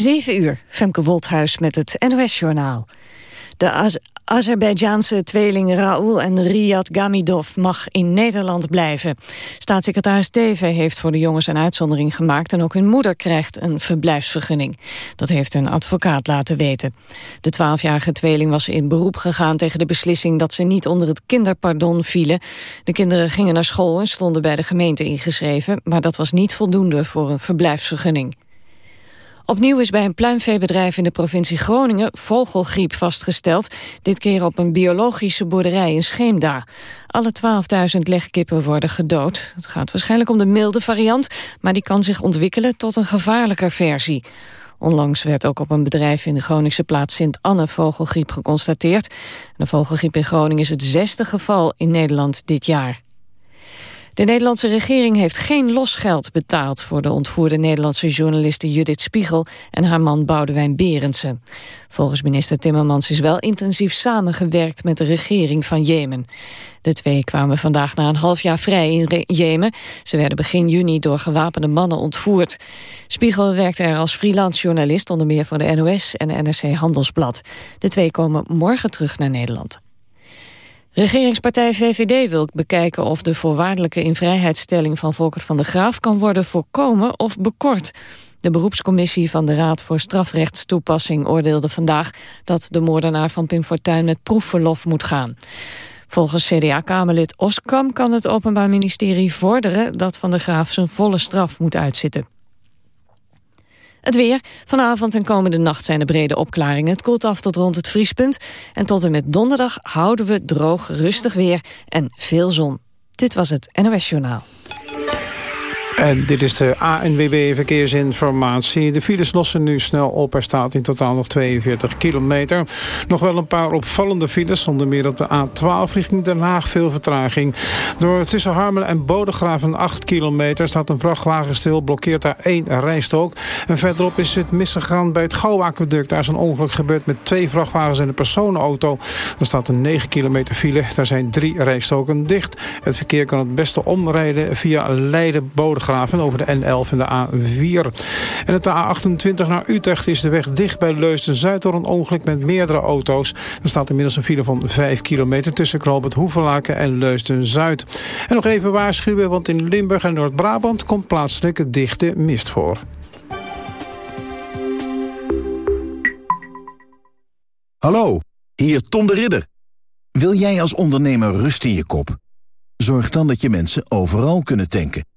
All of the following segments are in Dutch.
7 uur, Femke Wolthuis met het NOS-journaal. De Az Azerbeidjaanse tweeling Raoul en Riyad Gamidov mag in Nederland blijven. Staatssecretaris Teven heeft voor de jongens een uitzondering gemaakt... en ook hun moeder krijgt een verblijfsvergunning. Dat heeft een advocaat laten weten. De twaalfjarige tweeling was in beroep gegaan tegen de beslissing... dat ze niet onder het kinderpardon vielen. De kinderen gingen naar school en stonden bij de gemeente ingeschreven... maar dat was niet voldoende voor een verblijfsvergunning. Opnieuw is bij een pluimveebedrijf in de provincie Groningen vogelgriep vastgesteld. Dit keer op een biologische boerderij in Scheemda. Alle 12.000 legkippen worden gedood. Het gaat waarschijnlijk om de milde variant, maar die kan zich ontwikkelen tot een gevaarlijker versie. Onlangs werd ook op een bedrijf in de Groningse plaats Sint-Anne vogelgriep geconstateerd. De vogelgriep in Groningen is het zesde geval in Nederland dit jaar. De Nederlandse regering heeft geen losgeld betaald... voor de ontvoerde Nederlandse journaliste Judith Spiegel... en haar man Boudewijn Berendsen. Volgens minister Timmermans is wel intensief samengewerkt... met de regering van Jemen. De twee kwamen vandaag na een half jaar vrij in Jemen. Ze werden begin juni door gewapende mannen ontvoerd. Spiegel werkte er als freelance journalist... onder meer voor de NOS en NRC Handelsblad. De twee komen morgen terug naar Nederland. Regeringspartij VVD wil bekijken of de voorwaardelijke invrijheidstelling van Volkert van der Graaf kan worden voorkomen of bekort. De beroepscommissie van de Raad voor Strafrechtstoepassing oordeelde vandaag dat de moordenaar van Pim Fortuyn met proefverlof moet gaan. Volgens CDA-kamerlid Oskam kan het Openbaar Ministerie vorderen dat Van der Graaf zijn volle straf moet uitzitten. Het weer. Vanavond en komende nacht zijn er brede opklaringen. Het koelt af tot rond het vriespunt. En tot en met donderdag houden we droog, rustig weer en veel zon. Dit was het NOS Journaal. En dit is de ANWB Verkeersinformatie. De files lossen nu snel op. Er staat in totaal nog 42 kilometer. Nog wel een paar opvallende files. Onder meer op de A12 richting Den Haag veel vertraging. Door tussen Harmelen en Bodegraven 8 kilometer... staat een vrachtwagen stil, blokkeert daar één rijstrook. En verderop is het misgegaan bij het Gouwaqueduct. Daar is een ongeluk gebeurd met twee vrachtwagens en een personenauto. Er staat een 9 kilometer file. Daar zijn drie rijstroken dicht. Het verkeer kan het beste omrijden via Leiden-Bodegraven over de N11 en de A4. En het A28 naar Utrecht is de weg dicht bij Leusden-Zuid... door een ongeluk met meerdere auto's. Er staat inmiddels een file van 5 kilometer... tussen Knoopend Hoevelaken en Leusden-Zuid. En nog even waarschuwen, want in Limburg en Noord-Brabant... komt plaatselijk dichte mist voor. Hallo, hier Tom de Ridder. Wil jij als ondernemer rust in je kop? Zorg dan dat je mensen overal kunnen tanken.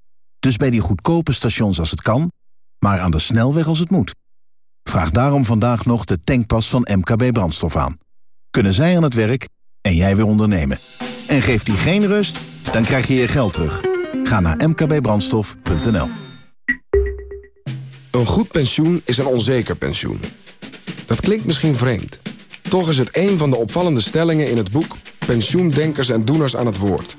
Dus bij die goedkope stations als het kan, maar aan de snelweg als het moet. Vraag daarom vandaag nog de tankpas van MKB Brandstof aan. Kunnen zij aan het werk en jij weer ondernemen. En geeft die geen rust, dan krijg je je geld terug. Ga naar mkbbrandstof.nl Een goed pensioen is een onzeker pensioen. Dat klinkt misschien vreemd. Toch is het een van de opvallende stellingen in het boek... Pensioendenkers en Doeners aan het Woord...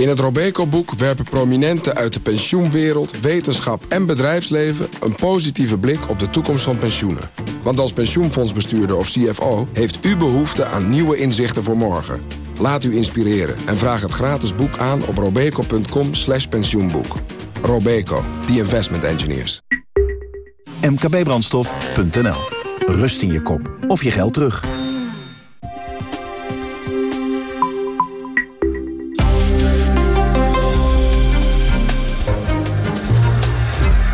In het Robeco-boek werpen prominenten uit de pensioenwereld, wetenschap en bedrijfsleven een positieve blik op de toekomst van pensioenen. Want als pensioenfondsbestuurder of CFO heeft u behoefte aan nieuwe inzichten voor morgen. Laat u inspireren en vraag het gratis boek aan op robeco.com pensioenboek. Robeco, the investment engineers. mkbbrandstof.nl Rust in je kop of je geld terug.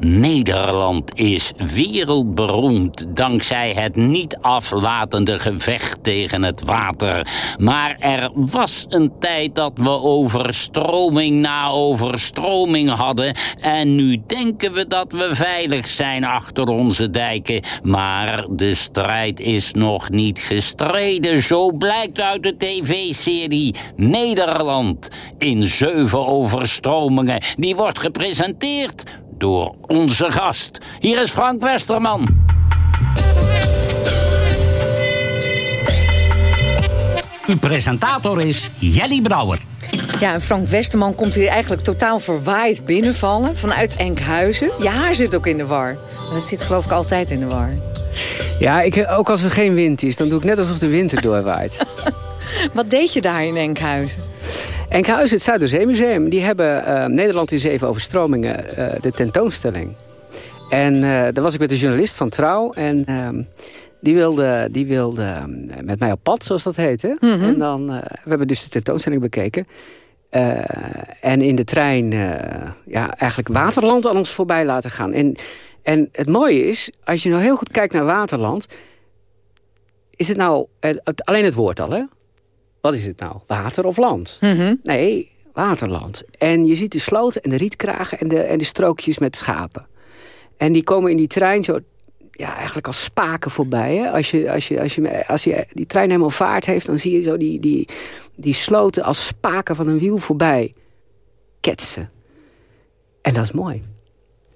Nederland is wereldberoemd dankzij het niet aflatende gevecht tegen het water. Maar er was een tijd dat we overstroming na overstroming hadden... en nu denken we dat we veilig zijn achter onze dijken. Maar de strijd is nog niet gestreden, zo blijkt uit de tv-serie Nederland... in zeven overstromingen. Die wordt gepresenteerd door onze gast. Hier is Frank Westerman. Uw presentator is Jelly Brouwer. Ja, en Frank Westerman komt hier eigenlijk totaal verwaaid binnenvallen vanuit Enkhuizen. Je haar zit ook in de war. Dat zit geloof ik altijd in de war. Ja, ik, ook als er geen wind is, dan doe ik net alsof de wind er doorwaait. Wat deed je daar in Enkhuizen? Enkhuizen, het Zuiderzeemuseum, die hebben uh, Nederland in zeven overstromingen uh, de tentoonstelling. En uh, daar was ik met de journalist van Trouw. En ehm, die wilde, die wilde ehm, met mij op pad, zoals dat heet. Hè? Mm -hmm. En dan, we hebben dus de tentoonstelling bekeken. en in de trein ja, eigenlijk Waterland aan ons voorbij laten gaan. En, en het mooie is, als je nou heel goed kijkt naar Waterland... is het nou alleen het woord al, hè? Wat is het nou? Water of land? Mm -hmm. Nee, waterland. En je ziet de sloten en de rietkragen en de, en de strookjes met schapen. En die komen in die trein zo ja, eigenlijk als spaken voorbij. Hè? Als, je, als, je, als, je, als je die trein helemaal vaart heeft... dan zie je zo die, die, die sloten als spaken van een wiel voorbij ketsen. En dat is mooi.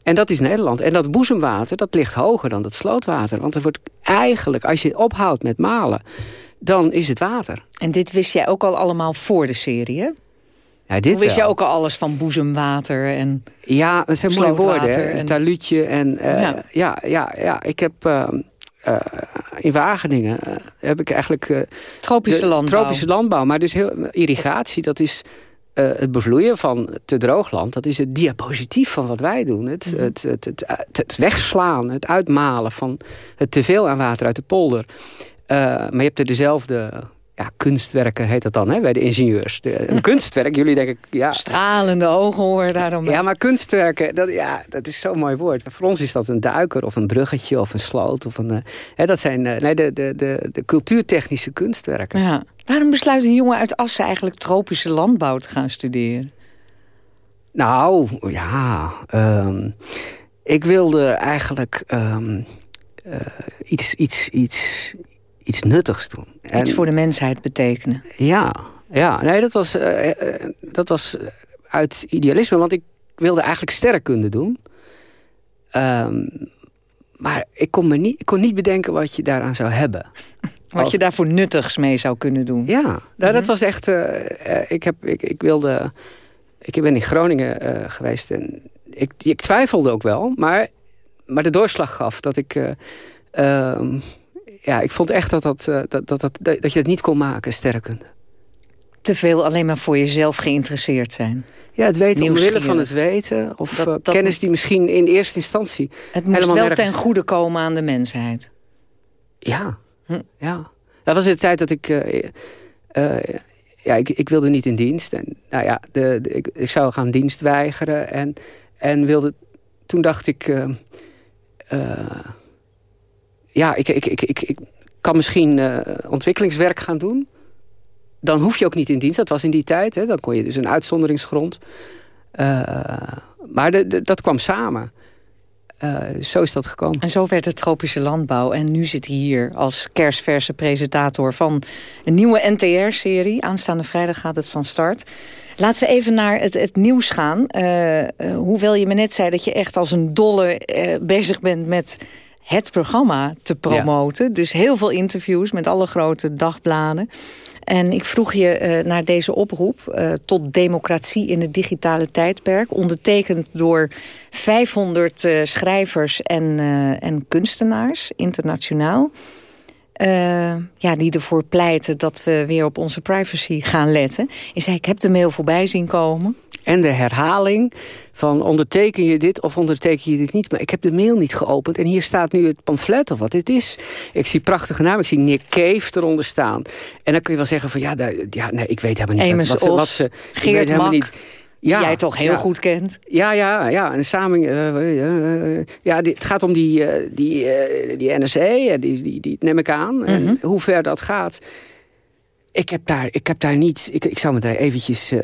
En dat is Nederland. En dat boezemwater, dat ligt hoger dan dat slootwater. Want er wordt eigenlijk, als je ophoudt met malen... dan is het water. En dit wist jij ook al allemaal voor de serie, hè? Ja, dit wist je ook al alles van boezemwater en Ja, het zijn mooie woorden. Hè? en- Een taluutje en... uh, Ja. ja. Ja, ja, Ik heb... uh, uh, in Wageningen uh, heb ik eigenlijk... tropische de landbouw? Tropische landbouw. Maar dus heel, irrigatie, dat is uh, het bevloeien van te droogland. Dat is het diapositief van wat wij doen. Het, Mhm. het, het, het, het wegslaan, het uitmalen van het teveel aan water uit de polder. Uh, maar je hebt er dezelfde ja, kunstwerken heet dat dan, hè, bij de ingenieurs. De, een kunstwerk, jullie denken... Ja, Stralende ogen hoor daarom. Ja, maar kunstwerken, dat, ja, dat is zo'n mooi woord. Voor ons is dat een duiker of een bruggetje of een sloot. Of een, uh, hè, dat zijn uh, nee, de, de, de, de cultuurtechnische kunstwerken. Ja. Waarom besluit een jongen uit Assen eigenlijk tropische landbouw te gaan studeren? Nou, ja... Um, ik wilde eigenlijk um, uh, iets, iets, iets, iets nuttigs doen. En, iets voor de mensheid betekenen. Ja, ja. Nee, dat was, uh, uh, dat was uit idealisme. Want ik wilde eigenlijk sterrenkunde doen. Um, maar ik kon, me niet, ik kon niet bedenken wat je daaraan zou hebben. Wat Als... je daarvoor nuttigs mee zou kunnen doen. Ja, nou, mm -hmm. dat was echt... Uh, ik, heb, ik, ik wilde... Ik ben in Groningen uh, geweest en ik, ik, twijfelde ook wel. Maar, maar de doorslag gaf dat ik... Uh, ja, ik vond echt dat, dat, dat, dat, dat, dat je het niet kon maken, sterrenkunde. Te veel alleen maar voor jezelf geïnteresseerd zijn. Ja, het weten omwille van het weten. Of dat, dat, kennis die misschien in eerste instantie Het moest wel nergens... ten goede komen aan de mensheid. Ja, hm. ja. Dat was de tijd dat ik... Uh, uh, ja, ik, ik, wilde niet in dienst. En, nou ja, de, de, ik, ik, zou gaan dienst weigeren. En, en wilde... Toen dacht ik... Uh, ja, ik, ik, ik, ik, ik kan misschien uh, ontwikkelingswerk gaan doen. Dan hoef je ook niet in dienst. Dat was in die tijd. Hè. Dan kon je dus een uitzonderingsgrond. Uh, maar de, dat kwam samen. Uh, zo is dat gekomen. En zo werd het tropische landbouw. En nu zit hij hier als kerstverse presentator van een nieuwe NTR-serie. Aanstaande vrijdag gaat het van start. Laten we even naar het, het nieuws gaan. Hoewel je me net zei dat je echt als een dolle bezig bent met het programma te promoten. Ja. Dus heel veel interviews met alle grote dagbladen. En ik vroeg je uh, naar deze oproep uh, tot democratie in het digitale tijdperk. Ondertekend door 500 uh, schrijvers en, en kunstenaars, internationaal. ja, die ervoor pleiten dat we weer op onze privacy gaan letten. Je zei, ik heb de mail voorbij zien komen. En de herhaling van onderteken je dit of onderteken je dit niet. Maar ik heb de mail niet geopend. En hier staat nu het pamflet of wat dit is. Ik zie prachtige namen. Ik zie Nick Cave eronder staan. En dan kun je wel zeggen van ja, daar, ja nee, ik weet helemaal niet wat, wat, Os, wat ze... Geert ik weet helemaal Mak, niet. Ja, jij toch heel ja. goed kent. Ja, ja, ja. En samen, uh, uh, ja, dit, het gaat om die, die, die NSA, die, die, die neem ik aan. Mm -hmm. En hoe ver dat gaat. Ik heb daar, ik heb daar niet... Ik, ik zou me daar eventjes... Uh,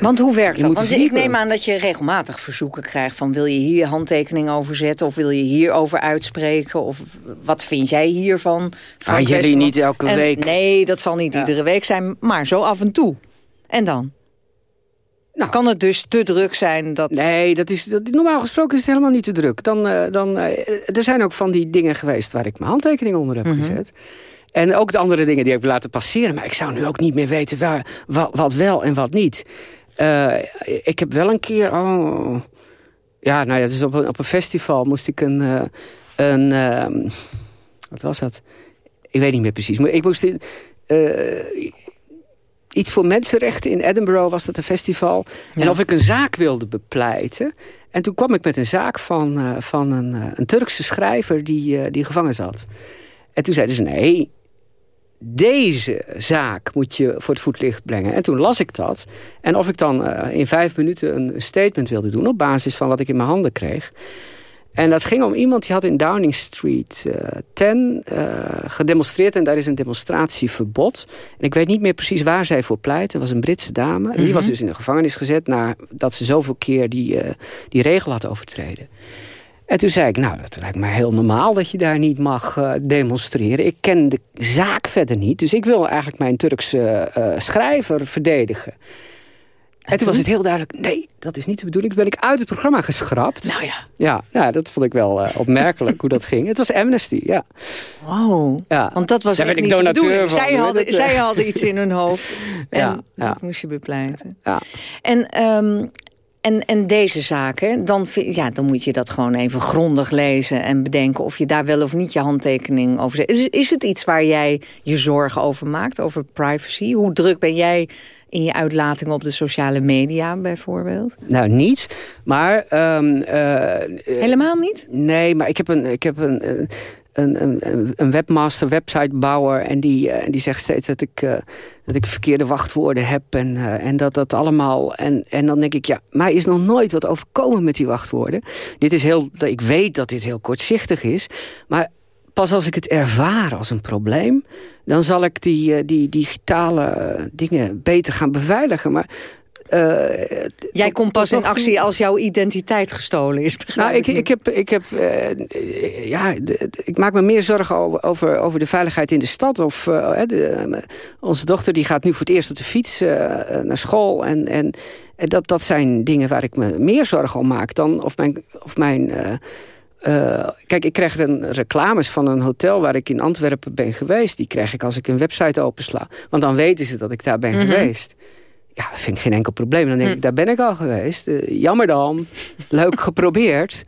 Want hoe werkt dat? Want ik neem aan dat je regelmatig verzoeken krijgt... van wil je hier handtekening over zetten... of wil je hierover uitspreken... of wat vind jij hiervan? Van ah, jullie niet elke en, week? Nee, dat zal niet ja. iedere week zijn, maar zo af en toe. En dan? Nou, kan het dus te druk zijn dat... Nee, dat is, dat, normaal gesproken is het helemaal niet te druk. Dan, uh, dan, uh, er zijn ook van die dingen geweest... waar ik mijn handtekening onder heb mm -hmm. gezet... En ook de andere dingen die ik heb laten passeren. Maar ik zou nu ook niet meer weten waar, wat, wat wel en wat niet. Uh, ik heb wel een keer... Oh, ja, nou ja, dus op, een, op een festival moest ik een... Uh, een uh, wat was dat? Ik weet niet meer precies. Maar ik moest... Uh, iets voor mensenrechten in Edinburgh was dat een festival. En of ik een zaak wilde bepleiten. En toen kwam ik met een zaak van, van een, een Turkse schrijver die, die gevangen zat. En toen zeiden ze, nee, deze zaak moet je voor het voetlicht brengen. En toen las ik dat. En of ik dan in vijf minuten een statement wilde doen... op basis van wat ik in mijn handen kreeg... En dat ging om iemand die had in Downing Street uh, 10 uh, gedemonstreerd. En daar is een demonstratieverbod. En ik weet niet meer precies waar zij voor pleit. Het was een Britse dame. Die was mhm. dus in de gevangenis gezet... nadat ze zoveel keer die, uh, die regel had overtreden. En toen zei ik, nou, dat lijkt me heel normaal dat je daar niet mag uh, demonstreren. Ik ken de zaak verder niet, dus ik wil eigenlijk mijn Turkse uh, schrijver verdedigen. En, toen was het heel duidelijk, nee, dat is niet de bedoeling. Toen ben ik uit het programma geschrapt. Nou ja. Ja, ja dat vond ik wel uh, opmerkelijk hoe dat ging. Het was Amnesty, ja. Wow, ja. want dat was Daar echt niet de bedoeling. Van, zij, hadden, zij hadden iets in hun hoofd en ja, ja. dat moest je bepleiten. Ja. En, um, en, en deze zaken, dan, ja, dan moet je dat gewoon even grondig lezen... en bedenken of je daar wel of niet je handtekening over zet. Is, is het iets waar jij je zorgen over maakt, over privacy? Hoe druk ben jij in je uitlating op de sociale media bijvoorbeeld? Nou, niet. Maar... Um, Helemaal niet? Nee, maar ik heb een... Ik heb een, een, een, een webmaster, websitebouwer... en die, uh, die zegt steeds dat ik, uh, dat ik verkeerde wachtwoorden heb... en, uh, en dat dat allemaal... En, en dan denk ik, ja, mij is nog nooit wat overkomen met die wachtwoorden. Dit is heel... Ik weet dat dit heel kortzichtig is, maar pas als ik het ervaar als een probleem... dan zal ik die, eh, die digitale eh, dingen beter gaan beveiligen. Maar uh, Jij komt pas in actie als jouw identiteit gestolen is. Nou, ik, ik heb, ik heb, uh, ja, ik maak me meer zorgen over, over de veiligheid in de stad. Of uh, de, onze dochter die gaat nu voor het eerst op de fiets naar school en, en, en dat, dat zijn dingen waar ik me meer zorgen om maak dan of mijn, of mijn uh, kijk, ik krijg een reclames van een hotel waar ik in Antwerpen ben geweest. Die krijg ik als ik een website opensla. Want dan weten ze dat ik daar ben mhm. geweest. Ja, dat vind ik geen enkel probleem. Dan denk hm. ik, daar ben ik al geweest. Uh, jammer dan. Leuk geprobeerd.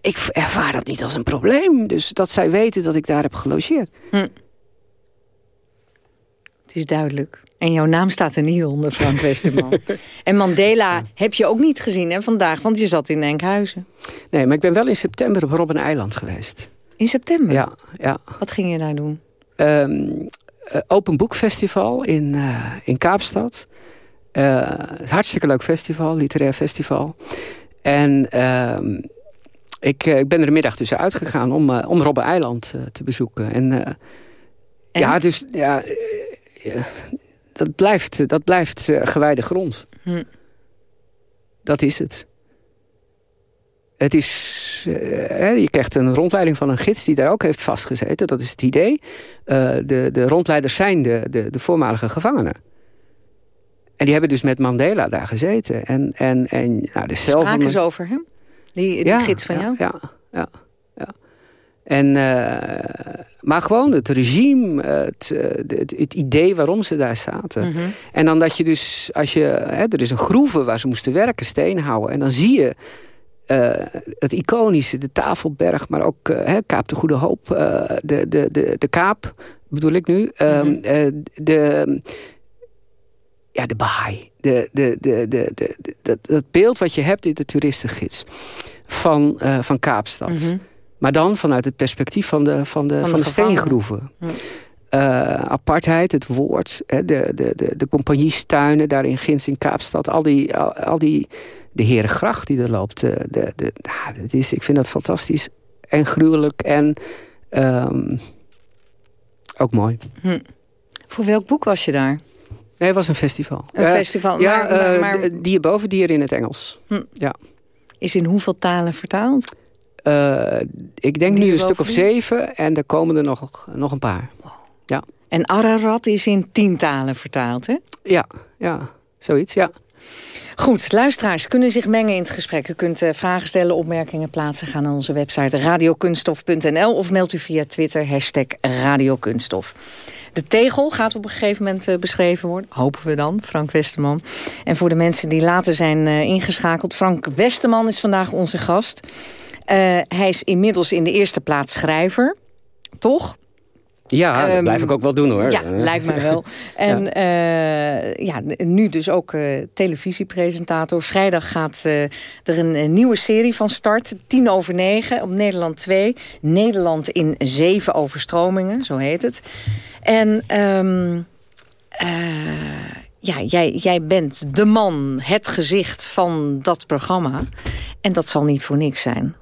Ik ervaar dat niet als een probleem. Dus dat zij weten dat ik daar heb gelogeerd. Hm. Het is duidelijk. En jouw naam staat er niet onder, Frank Westerman. en Mandela heb je ook niet gezien hè, vandaag, want je zat in Enkhuizen. Nee, maar ik ben wel in september op Robben Eiland geweest. In september? Ja. ja. Wat ging je daar doen? Um, open Boek Festival in, uh, in Kaapstad. Uh, hartstikke leuk festival, literair festival. En uh, ik, ik ben er een middag tussen uitgegaan om, om Robben Eiland te bezoeken. En, en, ja, dus ja, dat blijft, dat blijft gewijde grond. Hm. Dat is het. Het is, je krijgt een rondleiding van een gids die daar ook heeft vastgezeten. Dat is het idee. De, de rondleiders zijn de, de, de voormalige gevangenen. En die hebben dus met Mandela daar gezeten. En, en, en, nou, de Spraken ze over hem? Die, die gids van jou? Ja, ja. En, uh, maar gewoon het regime, het, eh, het, het, idee waarom ze daar zaten. Mhm. En dan dat je dus, als je, hè, er is een groeve waar ze moesten werken, steen houden. En dan zie je uh, het iconische, de Tafelberg, maar ook uh, Kaap de Goede Hoop, de, de, de, de Kaap bedoel ik nu. Mm -hmm. de, ja, de Baha'i. De, de, de, de, de, de, dat beeld wat je hebt in de toeristengids van, van Kaapstad. Mm maar dan vanuit het perspectief van de, van de, van de, steengroeven. Uh, apartheid, het woord, hè, de, de, de, de compagniestuinen daar in Gins in Kaapstad. Al die, al, die de Herengracht die er loopt. De, de, de, nou, dat is, ik vind dat fantastisch en gruwelijk en um, ook mooi. Hm. Voor welk boek was je daar? Nee, het was een festival. Een uh, festival, ja, maar, maar, maar... Die boven, die er in het Engels. Hm. Ja. Is in hoeveel talen vertaald? Uh, ik denk nu een stuk of zeven en er komen er nog, nog een paar. Ja. En Ararat is in tientalen vertaald, hè? Ja, ja, zoiets, ja. Goed, luisteraars kunnen zich mengen in het gesprek. U kunt uh, vragen stellen, opmerkingen plaatsen. Ga naar onze website radiokunstof.nl of mailt u via Twitter hashtag radiokunststof. De tegel gaat op een gegeven moment uh, beschreven worden. Hopen we dan, Frank Westerman. En voor de mensen die later zijn uh, ingeschakeld... Frank Westerman is vandaag onze gast. Hij is inmiddels in de eerste plaats schrijver. Toch? Ja, dat um, blijf ik ook wel doen hoor. Ja, lijkt mij wel. En ja. Uh, ja, nu dus ook uh, televisiepresentator. Vrijdag gaat uh, er een, een, nieuwe serie van start. Tien over negen op Nederland 2. Nederland in zeven overstromingen, zo heet het. En um, ja, jij, jij bent de man, het gezicht van dat programma. En dat zal niet voor niks zijn.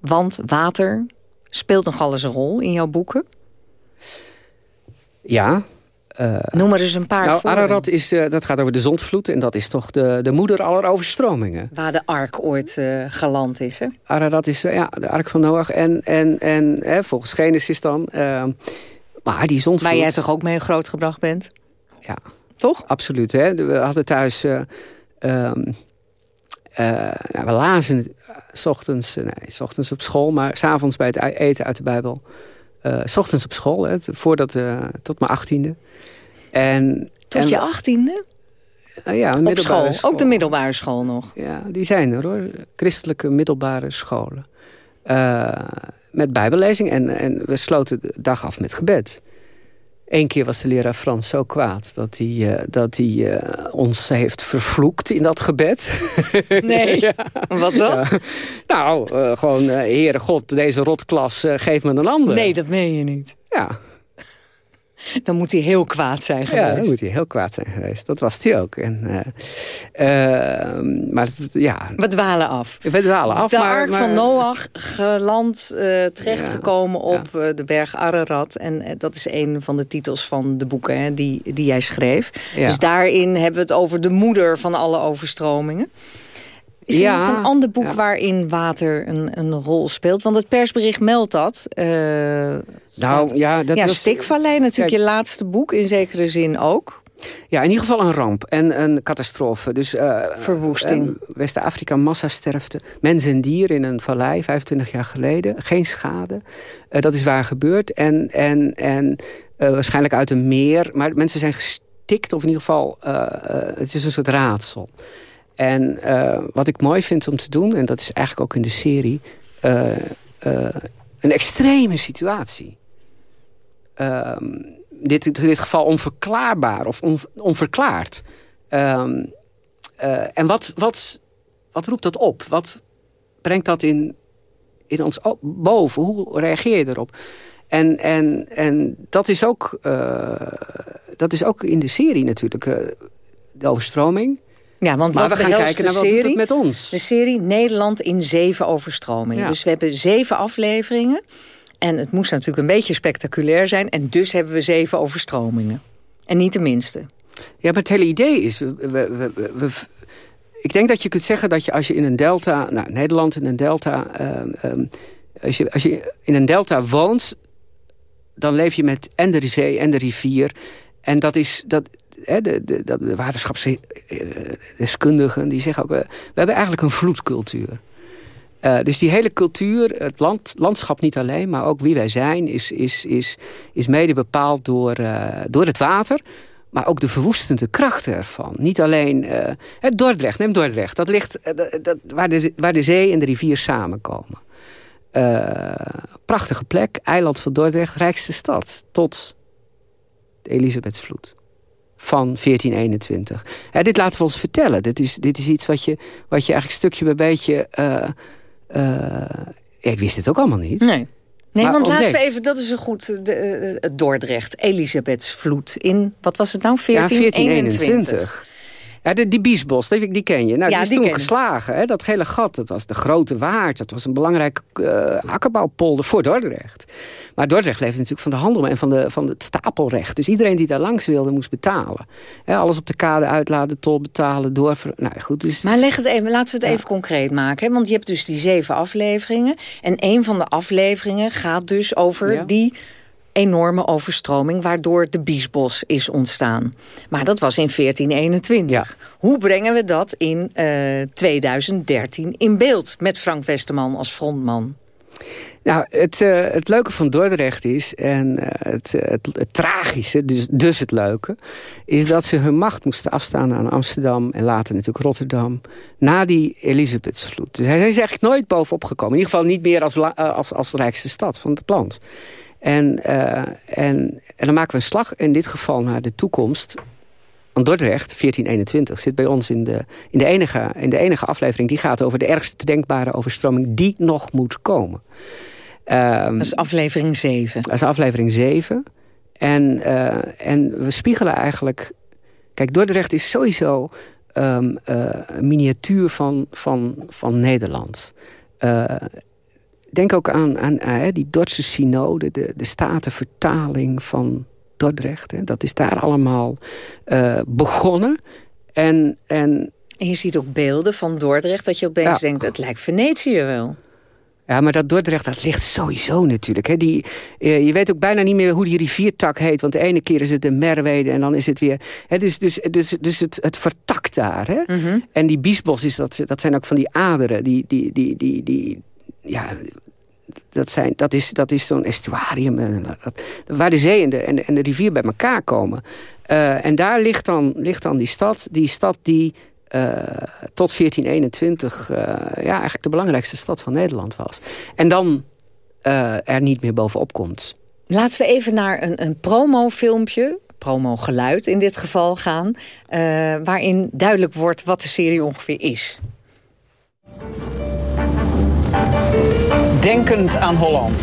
Want water speelt nogal eens een rol in jouw boeken. Ja. Uh, Noem er eens een paar nou, Ararat is, uh, dat gaat over de zondvloed. En dat is toch de, de moeder aller overstromingen. Waar de ark ooit uh, geland is, hè? Ararat is ja, de ark van Noach. En, en, en hè, volgens Genesis dan. maar die zondvloed... Waar jij toch ook mee grootgebracht bent? Ja. Toch? Absoluut. Hè? We hadden thuis... Um, nou, we lazen s ochtends, nee, s ochtends op school, maar s'avonds bij het eten uit de Bijbel. Uh, s ochtends op school, hè, voordat, uh, tot mijn achttiende. En, tot en, je achttiende? Uh, ja, op school. school. Ook de middelbare school nog? Ja, die zijn er hoor. Christelijke middelbare scholen. met bijbellezing en, en we sloten de dag af met gebed. Eén keer was de leraar Frans zo kwaad dat hij, uh, dat hij uh, ons heeft vervloekt in dat gebed. Nee, ja. wat dan? Ja. Nou, uh, gewoon, Heere God, deze rotklas, geef me een ander. Nee, dat meen je niet. Ja. Dan moet hij heel kwaad zijn geweest. Ja, dan moet hij heel kwaad zijn geweest. Dat was hij ook. En, uh, uh, maar ja. We dwalen af. We dwalen af. De maar, ark maar, van Noach geland, uh, terechtgekomen ja, op ja. de berg Ararat. En dat is een van de titels van de boeken hè, die, die jij schreef. Ja. Dus daarin hebben we het over de moeder van alle overstromingen. Is er ja, nog een ander boek ja. waarin water een, een rol speelt? Want het persbericht meldt dat. Uh, nou, ja, dat ja, was... Stikvallei natuurlijk Kijk, je laatste boek, in zekere zin ook. Ja, in ieder geval een ramp en een catastrofe. Dus, uh, Verwoesting. Uh, West-Afrika, massasterfte. Mens en dier in een vallei, 25 jaar geleden. Geen schade. Uh, dat is waar gebeurd. En, en, en waarschijnlijk uit een meer. Maar mensen zijn gestikt, of in ieder geval... het is een soort raadsel. En uh, wat ik mooi vind om te doen, en dat is eigenlijk ook in de serie... Uh, uh, een extreme situatie. dit, in dit geval onverklaarbaar of on, onverklaard. Um, en wat, wat, wat roept dat op? Wat brengt dat in, in ons boven? Hoe reageer je erop? En, en, en dat, is ook, dat is ook in de serie natuurlijk. de overstroming... Ja, want maar wat we gaan kijken naar wat serie, het met ons. De serie Nederland in zeven overstromingen. Ja. Dus we hebben zeven afleveringen. En het moest natuurlijk een beetje spectaculair zijn. En dus hebben we zeven overstromingen. En niet de minste. Ja, maar het hele idee is... We, we, we, ik denk dat je kunt zeggen dat je als je in een delta... Nou, Nederland in een delta... Uh, um, als, je, als je in een delta woont... dan leef je met en de zee en de rivier... En dat is, dat, de, de, de waterschapsdeskundigen die zeggen ook... we hebben eigenlijk een vloedcultuur. Uh, dus die hele cultuur, het land, landschap niet alleen... maar ook wie wij zijn, is, is, is, is mede bepaald door, door het water... maar ook de verwoestende krachten ervan. Niet alleen Dordrecht, neem Dordrecht. Dat ligt dat, waar, de, waar de zee en de rivier samenkomen. prachtige plek, eiland van Dordrecht, rijkste stad... tot de Elisabethsvloed van 1421. Ja, dit laten we ons vertellen. Dit is, dit is iets wat je, wat je eigenlijk stukje bij beetje... Uh, uh, ik wist dit ook allemaal niet. Nee. Nee, maar want ontdekt. laten we even, dat is een goed, de, uh, Dordrecht, Elisabethsvloed in, wat was het nou, 1421? Ja, 1421. Ja, de, die Biesbos, die, die ken je. Nou, ja, die is die toen geslagen. Hè? Dat hele gat, dat was de grote waard. Dat was een belangrijke uh, akkerbouwpolder voor Dordrecht. Maar Dordrecht leefde natuurlijk van de handel en van, de, van het stapelrecht. Dus iedereen die daar langs wilde, moest betalen. Hè, alles op de kade uitladen, tol betalen, door... Nou, goed, dus... Maar leg het even, laten we het ja. even concreet maken. Hè? Want je hebt dus die zeven afleveringen. En een van de afleveringen gaat dus over ja. die enorme overstroming... waardoor de Biesbos is ontstaan. Maar dat was in 1421. Ja. Hoe brengen we dat in uh, 2013 in beeld... met Frank Westerman als frontman? Nou, het, uh, het leuke van Dordrecht is, en uh, het, het, het, tragische, dus, dus het leuke... is dat ze hun macht moesten afstaan aan Amsterdam en later natuurlijk Rotterdam... na die Elisabethsvloed. Dus hij is eigenlijk nooit bovenop gekomen. In ieder geval niet meer als, als, als rijkste stad van het land. En, en, en dan maken we een slag, in dit geval naar de toekomst. Want Dordrecht, 1421, zit bij ons in de, in, de enige, in de enige aflevering... die gaat over de ergste denkbare overstroming die nog moet komen. Um, dat is aflevering 7. Dat is aflevering 7. En, uh, en we spiegelen eigenlijk... Kijk, Dordrecht is sowieso um, uh, een miniatuur van, van, van Nederland. Denk ook aan, aan die Dordtse synode, de, de statenvertaling van Dordrecht. Hè. Dat is daar allemaal begonnen. En, en, en je ziet ook beelden van Dordrecht dat je opeens ja. denkt... het lijkt Venetië wel. Ja, maar dat Dordrecht, dat ligt sowieso natuurlijk. Hè. Die, eh, je weet ook bijna niet meer hoe die riviertak heet. Want de ene keer is het de Merwede en dan is het weer... Hè, dus dus, dus, dus het, het vertakt daar. Hè. Mhm. En die biesbos, is dat, dat zijn ook van die aderen. Die, die, die, die, die, ja, dat, zijn, dat is, dat is zo'n estuarium. Dat, waar de zee en de, en de, rivier bij elkaar komen. Uh, en daar ligt dan, ligt dan die stad. Die stad die uh, tot 1421 uh, ja, eigenlijk de belangrijkste stad van Nederland was. En dan er niet meer bovenop komt. Laten we even naar een, een promofilmpje, promogeluid in dit geval gaan... waarin duidelijk wordt wat de serie ongeveer is. Denkend aan Holland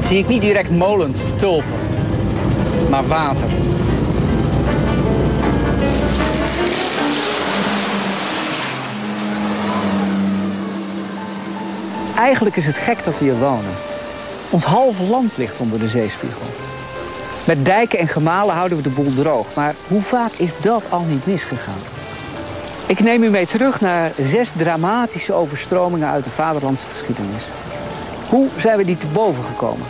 zie ik niet direct molens of tulpen, maar water... Eigenlijk is het gek dat we hier wonen. Ons halve land ligt onder de zeespiegel. Met dijken en gemalen houden we de boel droog. Maar hoe vaak is dat al niet misgegaan? Ik neem u mee terug naar zes dramatische overstromingen uit de vaderlandse geschiedenis. Hoe zijn we die te boven gekomen?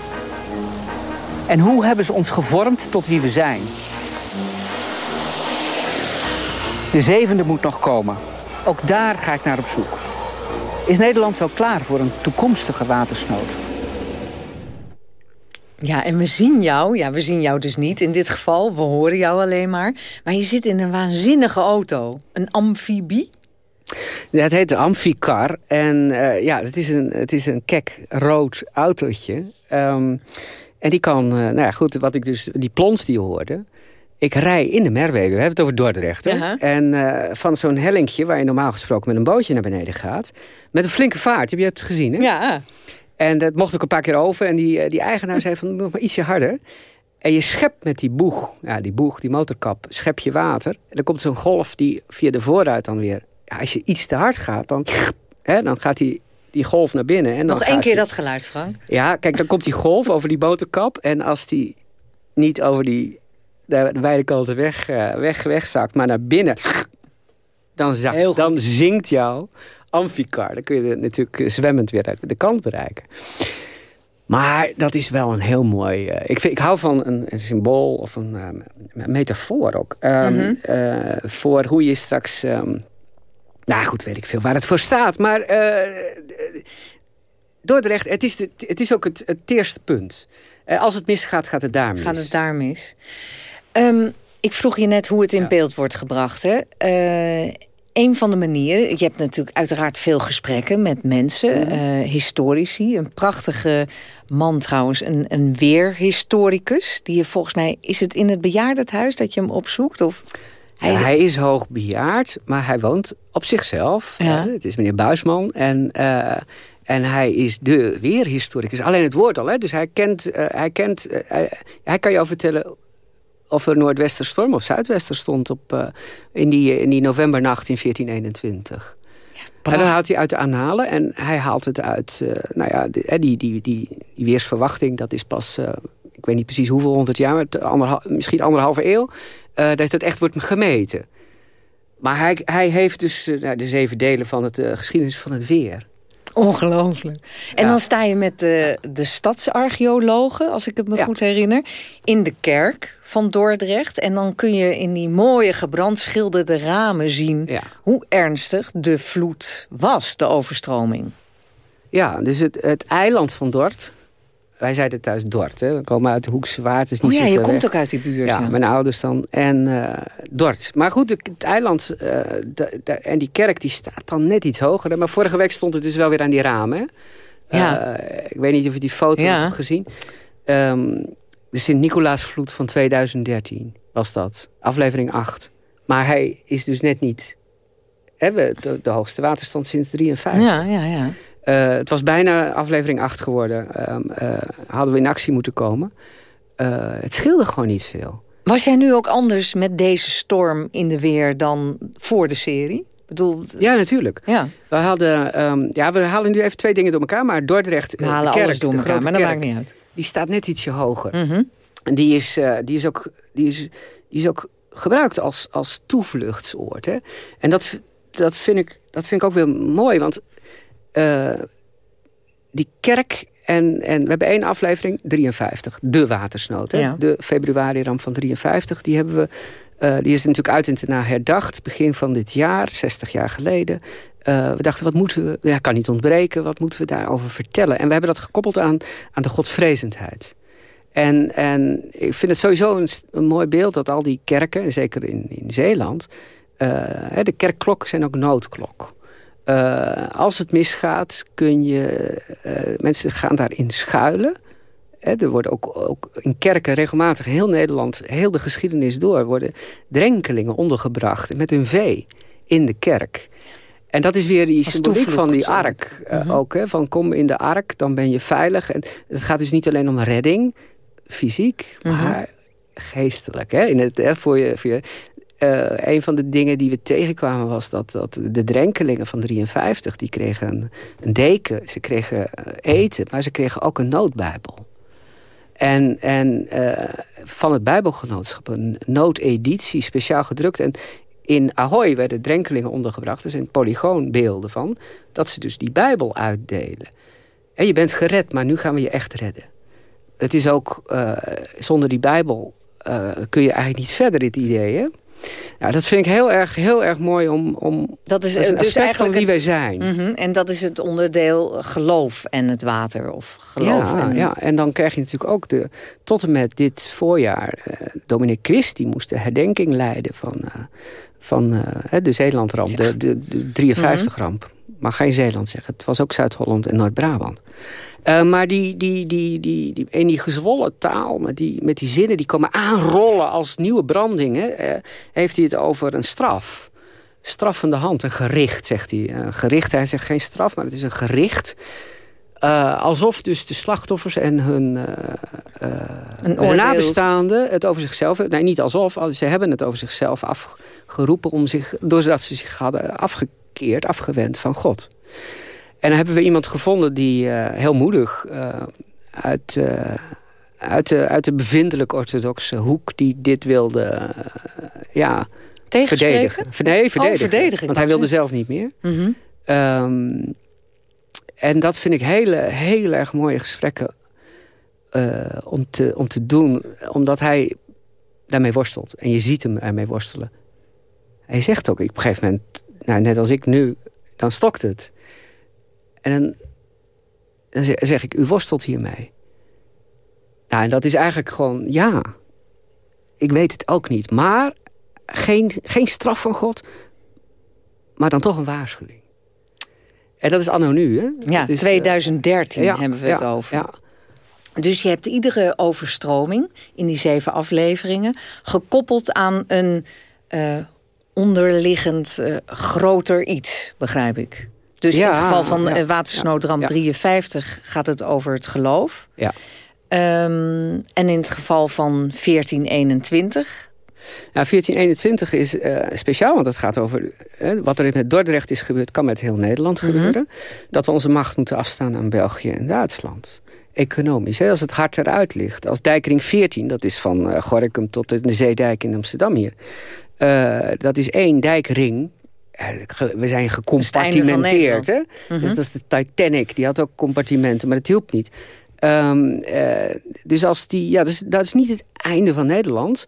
En hoe hebben ze ons gevormd tot wie we zijn? De zevende moet nog komen. Ook daar ga ik naar op zoek. Is Nederland wel klaar voor een toekomstige watersnood? Ja, en we zien jou. Ja, we zien jou dus niet in dit geval. We horen jou alleen maar. Maar je zit in een waanzinnige auto. Een amfibie. Ja, het heet de Amficar. En uh, ja, het is, een, het is een kek rood autootje. Um, en die kan, uh, nou ja, goed, wat ik dus, die plons die je hoorde... Ik rij in de Merwede, we hebben het over Dordrecht. Hè? Uh -huh. En uh, van zo'n hellinkje waar je normaal gesproken met een bootje naar beneden gaat. Met een flinke vaart, heb je het gezien hè? Ja. En dat mocht ook een paar keer over. En die, die eigenaar zei van nog maar ietsje harder. En je schept met die boeg, ja, die boeg, die motorkap, schep je water. En dan komt zo'n golf die via de voorruit dan weer... Ja, als je iets te hard gaat, dan, hè, dan gaat die, die golf naar binnen. En dan Nog één keer die, dat geluid, Frank. Ja, kijk, dan komt die golf over die motorkap. En als die niet over die de, de beide kanten weg, uh, weg, wegzakt, maar naar binnen... dan, zakt, dan zinkt jouw amficar. Dan kun je natuurlijk zwemmend weer de, de kant bereiken. Maar dat is wel een heel mooi... Uh, ik, vind, ik hou van een, een symbool of een, uh, metafoor ook. Um, mm -hmm. uh, voor hoe je straks... Um, nou goed, weet ik veel waar het voor staat. Maar Dordrecht, het is, de, het is ook het, het eerste punt. als het misgaat, gaat het daar mis. Gaat het daar mis. Um, ik vroeg je net hoe het in ja. beeld wordt gebracht. Hè? Uh, een van de manieren, je hebt natuurlijk uiteraard veel gesprekken met mensen, mm. uh, historici. Een prachtige man trouwens, een, een weerhistoricus. Die je volgens mij, is het in het bejaardenhuis dat je hem opzoekt? Of... Hij... Ja, hij is hoogbejaard, maar hij woont op zichzelf. Ja. Uh, het is meneer Buisman. En, uh, en hij is de weerhistoricus. Alleen het woord al, hè? dus hij kent, uh, hij, kent hij, hij kan jou vertellen of er noordwesterstorm of zuidwester op, uh, in, die, in die novembernacht in 1421. Ja, en dat haalt hij uit de analen en hij haalt het uit... Uh, nou ja, die, die, die, die, die weersverwachting, dat is pas... Uh, ik weet niet precies hoeveel honderd jaar, maar anderhal, misschien anderhalve eeuw... dat het echt wordt gemeten. Maar hij, hij heeft dus nou, de zeven delen van het geschiedenis van het weer... Ongelooflijk. En ja. dan sta je met de, de stadsarcheologen, als ik het me ja. goed herinner... in de kerk van Dordrecht. En dan kun je in die mooie gebrandschilderde ramen zien... Ja. hoe ernstig de vloed was, de overstroming. Ja, dus het, het eiland van Dort... Wij zeiden thuis Dort, hè. we komen uit de Hoekse Waard. Is niet oh ja, je weg. komt ook uit die buurt. Ja, ja. mijn ouders dan. En uh, Dort. Maar goed, het eiland uh, de, de, en die kerk die staat dan net iets hoger. Maar vorige week stond het dus wel weer aan die ramen. Ja. Uh, ik weet niet of je die foto ja. hebt gezien. Ehm, de Sint-Nicolaasvloed van 2013 was dat. Aflevering 8. Maar hij is dus net niet... Hè, de, de hoogste waterstand sinds 53. Ja, ja, ja. Uh, het was bijna aflevering 8 geworden. Um, uh, hadden we in actie moeten komen. Uh, het scheelde gewoon niet veel. Was jij nu ook anders met deze storm in de weer dan voor de serie? bedoel... Ja, natuurlijk. Ja. We, hadden, um, ja, we halen nu even twee dingen door elkaar. Maar Dordrecht, we halen de kerk, alles door elkaar, maar dat kerk, maakt niet uit. Die staat net ietsje hoger. Mm -hmm. En die is, die is, ook, die is, die is ook gebruikt als, als toevluchtsoord. Hè? En dat, dat, vind ik, dat vind ik ook weer mooi. Want uh, die kerk en, en we hebben één aflevering, 53, de watersnood. Hè? Ja. De februari-ramp van 53, die hebben we... Uh, die is natuurlijk uit en na herdacht, begin van dit jaar, 60 jaar geleden. Uh, we dachten, wat moeten we... Ja, kan niet ontbreken, wat moeten we daarover vertellen? En we hebben dat gekoppeld aan, aan de godvrezendheid. En, en ik vind het sowieso een, een mooi beeld dat al die kerken, en zeker in, in Zeeland... Uh, de kerkklokken zijn ook noodklok. Uh, als het misgaat, kun je... Uh, mensen gaan daarin schuilen. Hè, er worden ook, ook in kerken regelmatig, heel Nederland... heel de geschiedenis door, worden drenkelingen ondergebracht... met hun vee in de kerk. En dat is weer die symboliek van die ark uh, mm -hmm. ook. Hè, van kom in de ark, dan ben je veilig. En het gaat dus niet alleen om redding, fysiek, maar mm -hmm. geestelijk. Hè, in het, hè, voor je, voor je uh, een van de dingen die we tegenkwamen was dat, dat de drenkelingen van 53... die kregen een, deken, ze kregen eten, maar ze kregen ook een noodbijbel. En, en uh, van het Bijbelgenootschap, een noodeditie, speciaal gedrukt. En in Ahoy werden drenkelingen ondergebracht. Er zijn polygoonbeelden van. Dat ze dus die Bijbel uitdelen. En je bent gered, maar nu gaan we je echt redden. Het is ook, zonder die Bijbel kun je eigenlijk niet verder, dit idee, hè? Nou, dat vind ik heel erg, heel erg mooi om, om dat is een dus eigenlijk van wie wij zijn. Mm -hmm. En dat is het onderdeel geloof en het water. Of geloof ja, en... ja, en dan krijg je natuurlijk ook de, tot en met dit voorjaar... Uh, Dominic Quist, die moest de herdenking leiden van, uh, van uh, de Zeelandramp. Ja. De, de, de 53-ramp. Maar geen Zeeland zeggen. Het was ook Zuid-Holland en Noord-Brabant. Uh, maar die, die, die, die, die, in die gezwollen taal, met die, met die zinnen die komen aanrollen als nieuwe brandingen, uh, heeft hij het over een straf. Straffende hand, een gericht, zegt hij. Een gericht, hij zegt geen straf, maar het is een gericht. Uh, alsof dus de slachtoffers en hun, hun nabestaanden het over zichzelf... Nee, niet alsof, ze hebben het over zichzelf afgeroepen... Om zich, doordat ze zich hadden afgekeerd, afgewend van God. En dan hebben we iemand gevonden die uh, heel moedig uh, uit, uh, uit, de, uit de bevindelijk orthodoxe hoek... die dit wilde ja, verdedigen. Nee, verdedigen. Oh, verdedigen. Want hij wilde zelf niet meer. Mm -hmm. um, en dat vind ik hele, heel erg mooie gesprekken om, te, om te doen. Omdat hij daarmee worstelt. En je ziet hem ermee worstelen. Hij zegt ook op een gegeven moment... Nou, net als ik nu, dan stokt het. En dan, dan zeg ik, u worstelt hiermee. Nou, en dat is eigenlijk gewoon, ja, ik weet het ook niet. Maar geen, geen straf van God, maar dan toch een waarschuwing. En dat is anno nu, hè? Ja, is, 2013 uh, ja, hebben we het ja, over. Ja. Dus je hebt iedere overstroming in die zeven afleveringen... gekoppeld aan een uh, onderliggend uh, groter iets, begrijp ik. Dus ja, in het geval van ja, uh, watersnoodramp ja, 53 gaat het over het geloof. Ja. Um, en in het geval van 1421... Nou, 1421 is uh, speciaal, want het gaat over... Wat er met Dordrecht is gebeurd, kan met heel Nederland Mhm. gebeuren. Mm -hmm. Dat we onze macht moeten afstaan aan België en Duitsland. Economisch, hè, als het hart eruit ligt. Als dijkring 14, dat is van uh, Gorinchem tot de Zeedijk in Amsterdam hier. Dat is één dijkring we zijn gecompartimenteerd. Hè? Mhm. Dat is de Titanic, die had ook compartimenten, maar dat hielp niet. Um, uh, dus als die, ja, dus, dat is niet het einde van Nederland.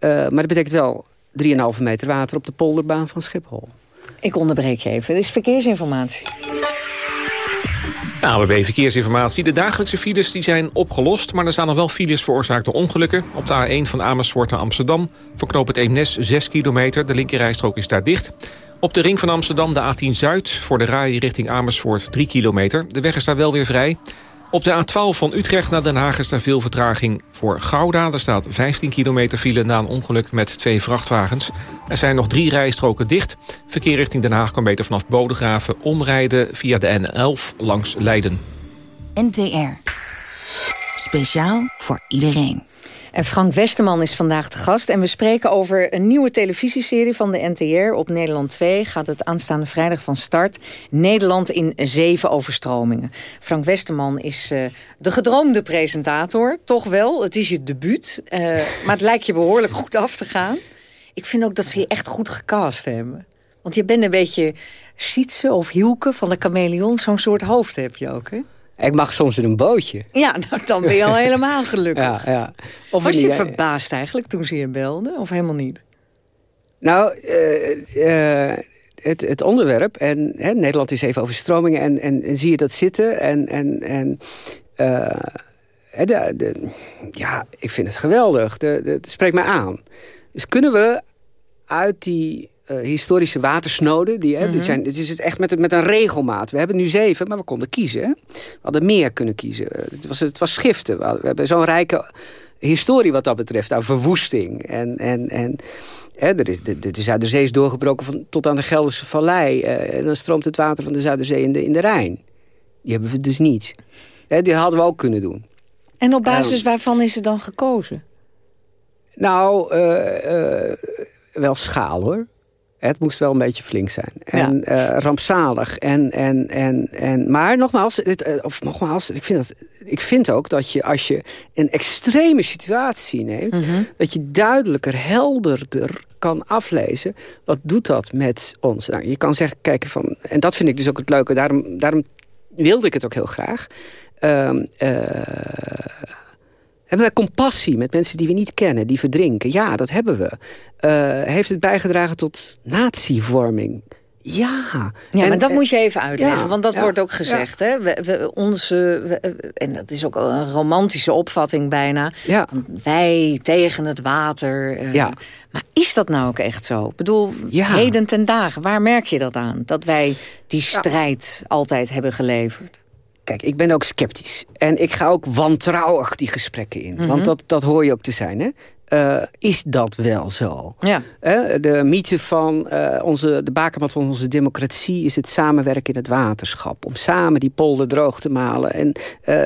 Uh, maar dat betekent wel 3,5 meter water op de polderbaan van Schiphol. Ik onderbreek je even. Dit is verkeersinformatie. AWB Verkeersinformatie. De dagelijkse files die zijn opgelost... maar er staan nog wel files veroorzaakt door ongelukken. Op de A1 van Amersfoort naar Amsterdam... verknoop het Eemnes 6 kilometer. De linkerrijstrook is daar dicht. Op de ring van Amsterdam de A10 Zuid... voor de RAI richting Amersfoort 3 kilometer. De weg is daar wel weer vrij. Op de A12 van Utrecht naar Den Haag is daar veel vertraging voor Gouda. Er staat 15 kilometer file na een ongeluk met twee vrachtwagens. Er zijn nog drie rijstroken dicht. Verkeer richting Den Haag kan beter vanaf Bodegraven omrijden via de N11 langs Leiden. NTR. Speciaal voor iedereen. En Frank Westerman is vandaag de gast. En we spreken over een nieuwe televisieserie van de NTR. Op Nederland 2 gaat het aanstaande vrijdag van start. Nederland in zeven overstromingen. Frank Westerman is uh, de gedroomde presentator. Toch wel, het is je debuut. Uh, maar het lijkt je behoorlijk goed af te gaan. Ik vind ook dat ze je echt goed gecast hebben. Want je bent een beetje Sietse of Hielke van de chameleon. Zo'n soort hoofd heb je ook, hè? Ik mag soms in een bootje. Ja, nou, dan ben je al helemaal gelukkig. Ja, ja. Of Was je verbaasd eigenlijk toen ze je belde? Of helemaal niet? Nou, uh, uh, het, het onderwerp... en hè, Nederland is even overstromingen... En, en, en, zie je dat zitten en... en, en uh, de, de, ja, ik vind het geweldig. De, het spreekt mij aan. Dus kunnen we uit die uh, historische watersnoden. Die, hè, mm -hmm. zijn, het is echt met, met een regelmaat. We hebben nu zeven, maar we konden kiezen. Hè? We hadden meer kunnen kiezen. Het was, het was schiften. We, hadden, we hebben zo'n rijke historie wat dat betreft. Aan verwoesting. En, en, en hè, er is, de, de Zuiderzee is doorgebroken van, tot aan de Gelderse Vallei. Uh, en dan stroomt het water van de Zuiderzee in de, in de Rijn. Die hebben we dus niet. Hè, die hadden we ook kunnen doen. En op basis uh, waarvan is het dan gekozen? Nou, wel schaal hoor. Het moest wel een beetje flink zijn. En ja. uh, rampzalig. En, en, en, en, maar nogmaals, dit, of nogmaals ik, vind dat, ik vind ook dat je als je een extreme situatie neemt... Mm -hmm. dat je duidelijker, helderder kan aflezen. Wat doet dat met ons? Nou, je kan zeggen, kijken van... En dat vind ik dus ook het leuke. Daarom, daarom wilde ik het ook heel graag. Uh, uh, hebben wij compassie met mensen die we niet kennen, die verdrinken? Ja, dat hebben we. Uh, heeft het bijgedragen tot natievorming? Ja. Ja, en, maar dat en, moet je even uitleggen, ja, want dat ja, wordt ook gezegd. Ja. Hè? We, we, onze, we, en dat is ook een romantische opvatting bijna. Ja. Wij tegen het water. Uh, ja. Maar is dat nou ook echt zo? Ik bedoel, heden ten dagen, waar merk je dat aan? Dat wij die strijd altijd hebben geleverd? Kijk, ik ben ook sceptisch. En ik ga ook wantrouwig die gesprekken in. Mm -hmm. Want dat, dat hoor je ook te zijn, hè? Uh, is dat wel zo? Ja. De mythe van uh, onze, de bakermat van onze democratie is het samenwerken in het waterschap. Om samen die polder droog te malen. En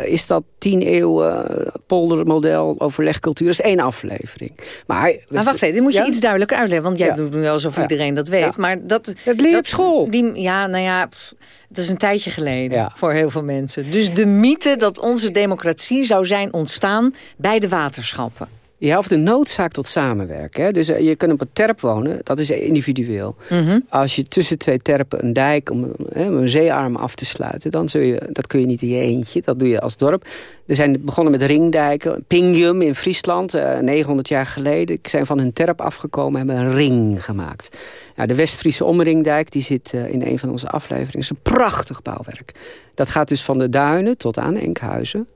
is dat tien eeuwen poldermodel, overlegcultuur? Dat is één aflevering. Maar, maar wacht even, dit moet je ja? iets duidelijker uitleggen. Want jij ja. doet nu alsof iedereen dat weet. Maar dat, dat leer op school. Die, ja, nou ja, pff, dat is een tijdje geleden voor heel veel mensen. Dus de mythe dat onze democratie zou zijn ontstaan bij de waterschappen. Je helft de noodzaak tot samenwerken. Hè? Dus je kunt op een terp wonen, dat is individueel. Mm -hmm. Als je tussen twee terpen een dijk om, hè, om een zeearm af te sluiten... Dan zul je, dat kun je niet in je eentje, dat doe je als dorp. We zijn begonnen met ringdijken. Pingium in Friesland, uh, 900 jaar geleden. zijn van hun terp afgekomen en hebben een ring gemaakt. Nou, de West-Friese omringdijk die zit uh, in een van onze afleveringen. Het is een prachtig bouwwerk. Dat gaat dus van de duinen tot aan Enkhuizen.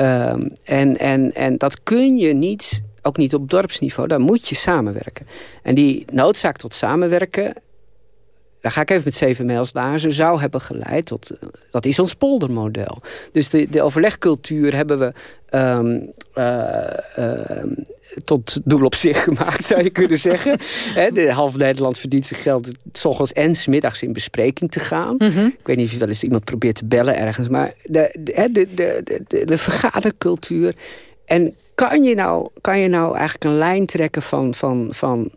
Um, en, en, en dat kun je niet, ook niet op dorpsniveau, daar moet je samenwerken. En die noodzaak tot samenwerken, daar ga ik even met zeven mails naar, ze zou hebben geleid tot, dat is ons poldermodel. Dus de, de overlegcultuur hebben we um, uh, uh, tot doel op zich gemaakt, zou je kunnen zeggen. de half Nederland verdient zich geld s ochtends en s middags in bespreking te gaan. Mm -hmm. Ik weet niet of je wel eens iemand probeert te bellen ergens. Maar de, de, de, de, de, de vergadercultuur. En kan je, nou, kan je nou eigenlijk een lijn trekken van, van, van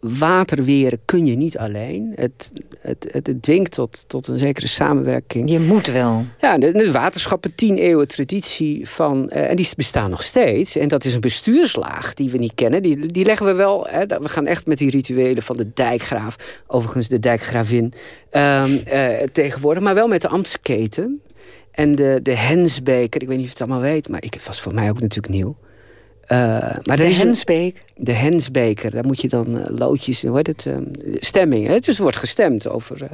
waterweren kun je niet alleen. Het, het, het, dwingt tot, tot een zekere samenwerking. Je moet wel. Ja, de, de waterschappen, tien eeuwen traditie van... Uh, en die bestaan nog steeds. En dat is een bestuurslaag die we niet kennen. Die, die leggen we wel... Hè, we gaan echt met die rituelen van de dijkgraaf. Overigens de dijkgravin. Um, uh, tegenwoordig. Maar wel met de ambtsketen. En de, de hensbeker. Ik weet niet of je het allemaal weet. Maar ik, het was voor mij ook natuurlijk nieuw. Uh, maar de hensbeker? De hensbeker, daar moet je dan uh, loodjes, hoe heet het, uh, stemming. Hè? Dus er wordt gestemd over,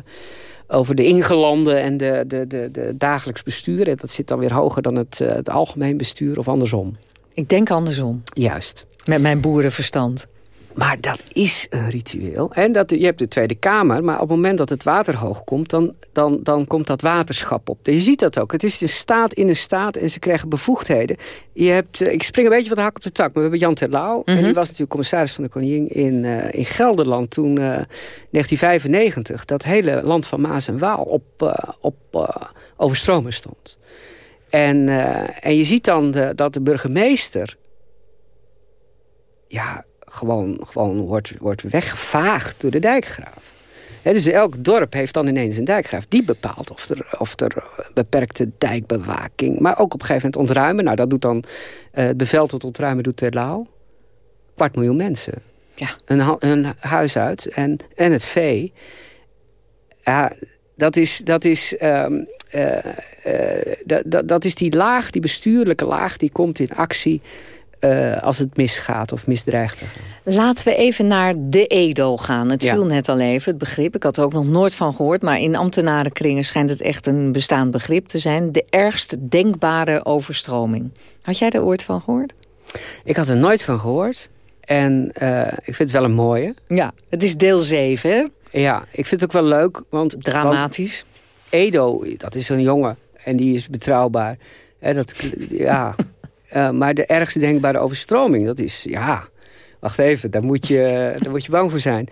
over de ingelanden en de, de, de, de dagelijks bestuur. En dat zit dan weer hoger dan het, het algemeen bestuur of andersom. Ik denk andersom. Juist. Met mijn boerenverstand. Maar dat is een ritueel. En dat, je hebt de Tweede Kamer, maar op het moment dat het water hoog komt... dan, dan, dan komt dat waterschap op. Je ziet dat ook. Het is een staat in een staat en ze krijgen bevoegdheden. Je hebt, eh, ik spring een beetje van de hak op de tak, maar we hebben Jan Terlouw... en die mhm. was natuurlijk commissaris van de Koningin in, uh, in Gelderland... toen uh, 1995 dat hele land van Maas en Waal op, uh, op overstromen stond. En, en je ziet dan de, dat de burgemeester... ja, gewoon, gewoon wordt, wordt weggevaagd door de dijkgraaf. dus elk dorp heeft dan ineens een dijkgraaf. Die bepaalt of er, of er beperkte dijkbewaking... maar ook op een gegeven moment ontruimen. Nou, dat doet dan uh, het bevel tot ontruimen doet Terlouw. Kwart miljoen mensen. Ja. Een, een huis uit en, en het vee. Ja, dat is, dat, is, uh, uh, dat, dat is die laag, die bestuurlijke laag... die komt in actie uh, als het misgaat of misdreigt. Laten we even naar de Edo gaan. Het viel net al even, het begrip. Ik had er ook nog nooit van gehoord. Maar in ambtenarenkringen schijnt het echt een bestaand begrip te zijn. De ergst denkbare overstroming. Had jij er ooit van gehoord? Ik had er nooit van gehoord. En uh, ik vind het wel een mooie. Ja, het is deel 7, hè? Ja, ik vind het ook wel leuk. Want, Dramatisch. Want Edo, dat is een jongen. En die is betrouwbaar. Dat, ja, Uh, maar de ergste denkbare overstroming, dat is, ja... Wacht even, daar moet je, daar moet je bang voor zijn.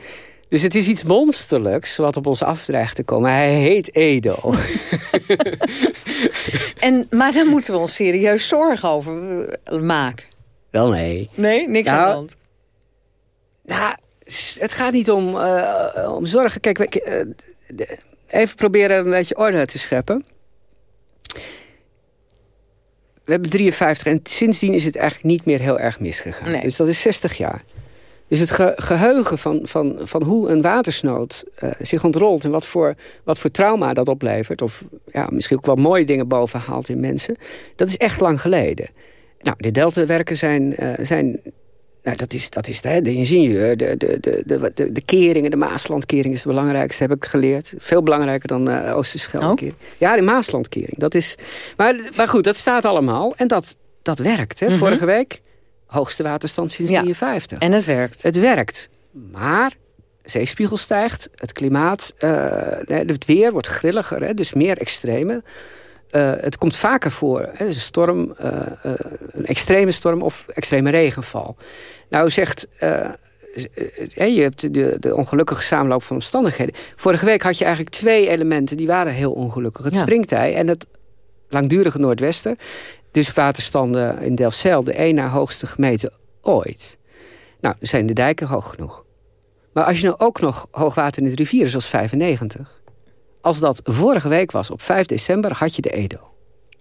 Dus het is iets monsterlijks wat op ons af dreigt te komen. Hij heet Edo. en, maar daar moeten we ons serieus zorgen over eh, maken. Wel nee. Nee, niks nou, aan de hand. Nou, het gaat niet om, uh, om zorgen. Kijk, uh, even proberen een beetje orde te scheppen we hebben 53 en sindsdien is het eigenlijk niet meer heel erg misgegaan. Dus dat is 60 jaar. Dus het geheugen van, van, van hoe een watersnood uh, zich ontrolt... en wat voor, wat voor trauma dat oplevert... of ja, misschien ook wel mooie dingen bovenhaalt in mensen... dat is echt lang geleden. Nou, de deltawerken zijn, uh, zijn nou, dat is, dat is de, de ingenieur, de, de, de, de, de keringen, de Maaslandkering is het belangrijkste, heb ik geleerd. Veel belangrijker dan uh, eh, Oosterscheldekering. Oh. Ja, de Maaslandkering. Dat is, maar, maar goed, dat staat allemaal en dat, dat werkt. Hè. Mhm. Vorige week, hoogste waterstand sinds ja. 53. En het werkt. Het werkt. Maar zeespiegel stijgt, het klimaat, uh, het weer wordt grilliger, hè, dus meer extreme. Uh, het komt vaker voor. Hè, een storm, uh, uh, een extreme storm of extreme regenval. Nou zegt... je hebt de, de ongelukkige samenloop van omstandigheden. Vorige week had je eigenlijk twee elementen die waren heel ongelukkig. Het ja. springtij en het langdurige noordwesten. Dus waterstanden in Delfzijl, de één na hoogste gemeten ooit. Nou, zijn de dijken hoog genoeg. Maar als je nou ook nog hoogwater in de rivieren, zoals 95 als dat vorige week was, op 5 december, had je de Edo.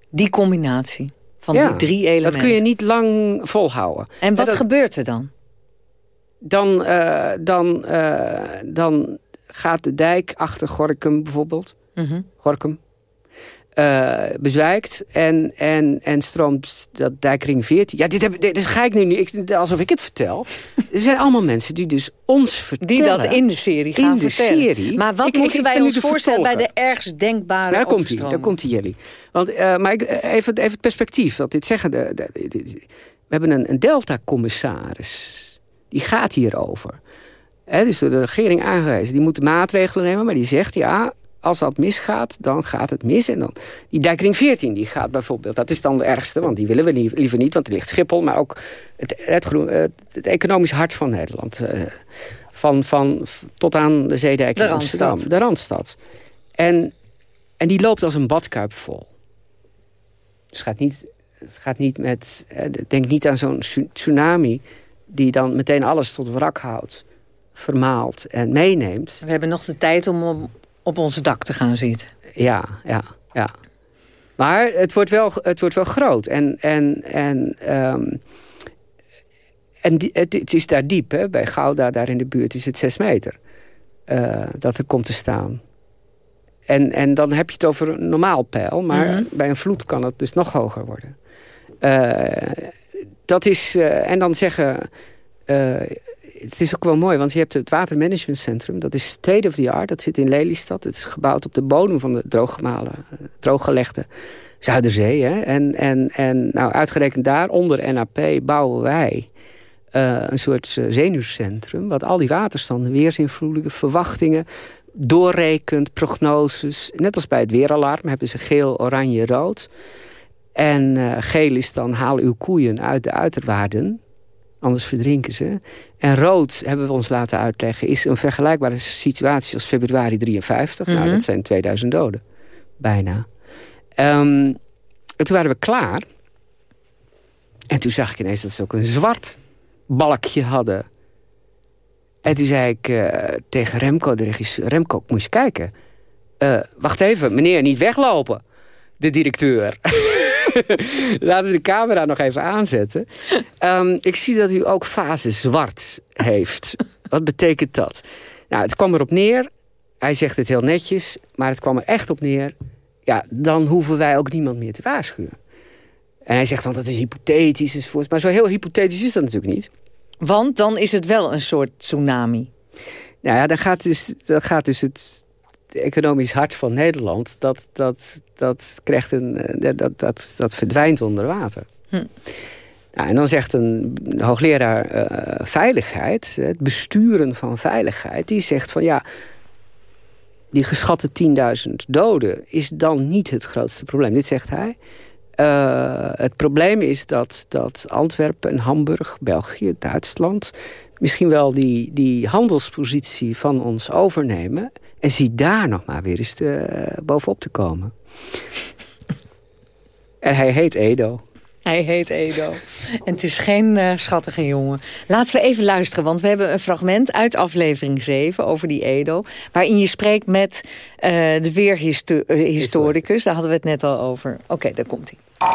Die combinatie van die drie elementen. Dat kun je niet lang volhouden. En wat gebeurt er dan? Dan, uh, dan, uh, dan gaat de dijk achter Gorkum bijvoorbeeld. Mm -hmm. Gorkum uh, bezwijkt en, en, en stroomt dat dijkring 14. Ja, dit, heb, dit, ga ik nu niet, alsof ik het vertel. er zijn allemaal mensen die dus ons vertellen. Die dat in de serie gaan in de vertellen. Serie. Maar wat moeten wij ons voorstellen bij de ergst denkbare nou, daar komt hij, daar komt hij jullie. Want, uh, maar ik, even, even het perspectief, dat dit zeggen. De, de, de, we hebben een, een Delta-commissaris. Die gaat hierover. He, dus door de regering aangewezen. Die moet maatregelen nemen, maar die zegt... ja, als dat misgaat, dan gaat het mis. En dan, die dijkring 14 die gaat bijvoorbeeld. Dat is dan de ergste, want die willen we liever niet. Want er ligt Schiphol, maar ook het, het, het, het economisch hart van Nederland. Uh, van, van, tot aan de zeedijk in Amsterdam. De Randstad. En, en die loopt als een badkuip vol. Dus het gaat niet, het gaat niet met... Eh, denk niet aan zo'n tsunami... die dan meteen alles tot wrak houdt vermaalt en meeneemt. We hebben nog de tijd om op ons dak te gaan zitten. Ja, ja, ja. Maar het wordt wel, het wordt wel groot. En, en, en, um, en die, het, het, is daar diep. Hè? Bij Gouda, daar in de buurt, is het zes meter. Uh, dat er komt te staan. En, en dan heb je het over een normaal peil. Maar mm -hmm. bij een vloed kan het dus nog hoger worden. Uh, dat is... Uh, en dan zeggen het is ook wel mooi, want je hebt het watermanagementcentrum. Dat is state of the art. Dat zit in Lelystad. Het is gebouwd op de bodem van de drooggemalen, drooggelegde Zuiderzee. Hè? En, en, en nou, uitgerekend daar, onder NAP, bouwen wij een soort zenuwcentrum... wat al die waterstanden, weersinvloeden, verwachtingen doorrekent, prognoses. Net als bij het weeralarm hebben ze geel, oranje, rood. En geel is dan haal uw koeien uit de uiterwaarden. Anders verdrinken ze. En rood, hebben we ons laten uitleggen... is een vergelijkbare situatie als februari 53. Nou, mhm. dat zijn 2000 doden. Bijna. Um, en toen waren we klaar. En toen zag ik ineens dat ze ook een zwart balkje hadden. En toen zei ik uh, tegen Remco, de regisseur... Remco, moest je kijken. Uh, wacht even, meneer, niet weglopen. De directeur. Laten we de camera nog even aanzetten. Um, ik zie dat u ook fase zwart heeft. Wat betekent dat? Nou, het kwam erop neer. Hij zegt het heel netjes. Maar het kwam er echt op neer. Ja, dan hoeven wij ook niemand meer te waarschuwen. En hij zegt dan dat is hypothetisch enzovoort. Maar zo heel hypothetisch is dat natuurlijk niet. Want dan is het wel een soort tsunami. Nou ja, dan gaat dus, dan gaat dus het economisch hart van Nederland... dat, dat, dat, krijgt een, eh, dat, dat, dat verdwijnt onder water. Hm. Nou, en dan zegt een hoogleraar uh, veiligheid, het besturen van veiligheid... die zegt van ja, die geschatte 10.000 doden is dan niet het grootste probleem. Dit zegt hij. Uh, het probleem is dat, dat Antwerpen en Hamburg, België, Duitsland... misschien wel die, die handelspositie van ons overnemen... en zie daar nog maar weer eens te, bovenop te komen. en hij heet Edo. Hij heet Edo. En het is geen uh, schattige jongen. Laten we even luisteren, want we hebben een fragment uit aflevering 7 over die Edo. Waarin je spreekt met uh, de weerhistoricus. Daar hadden we het net al over. Oké, okay, daar komt hij.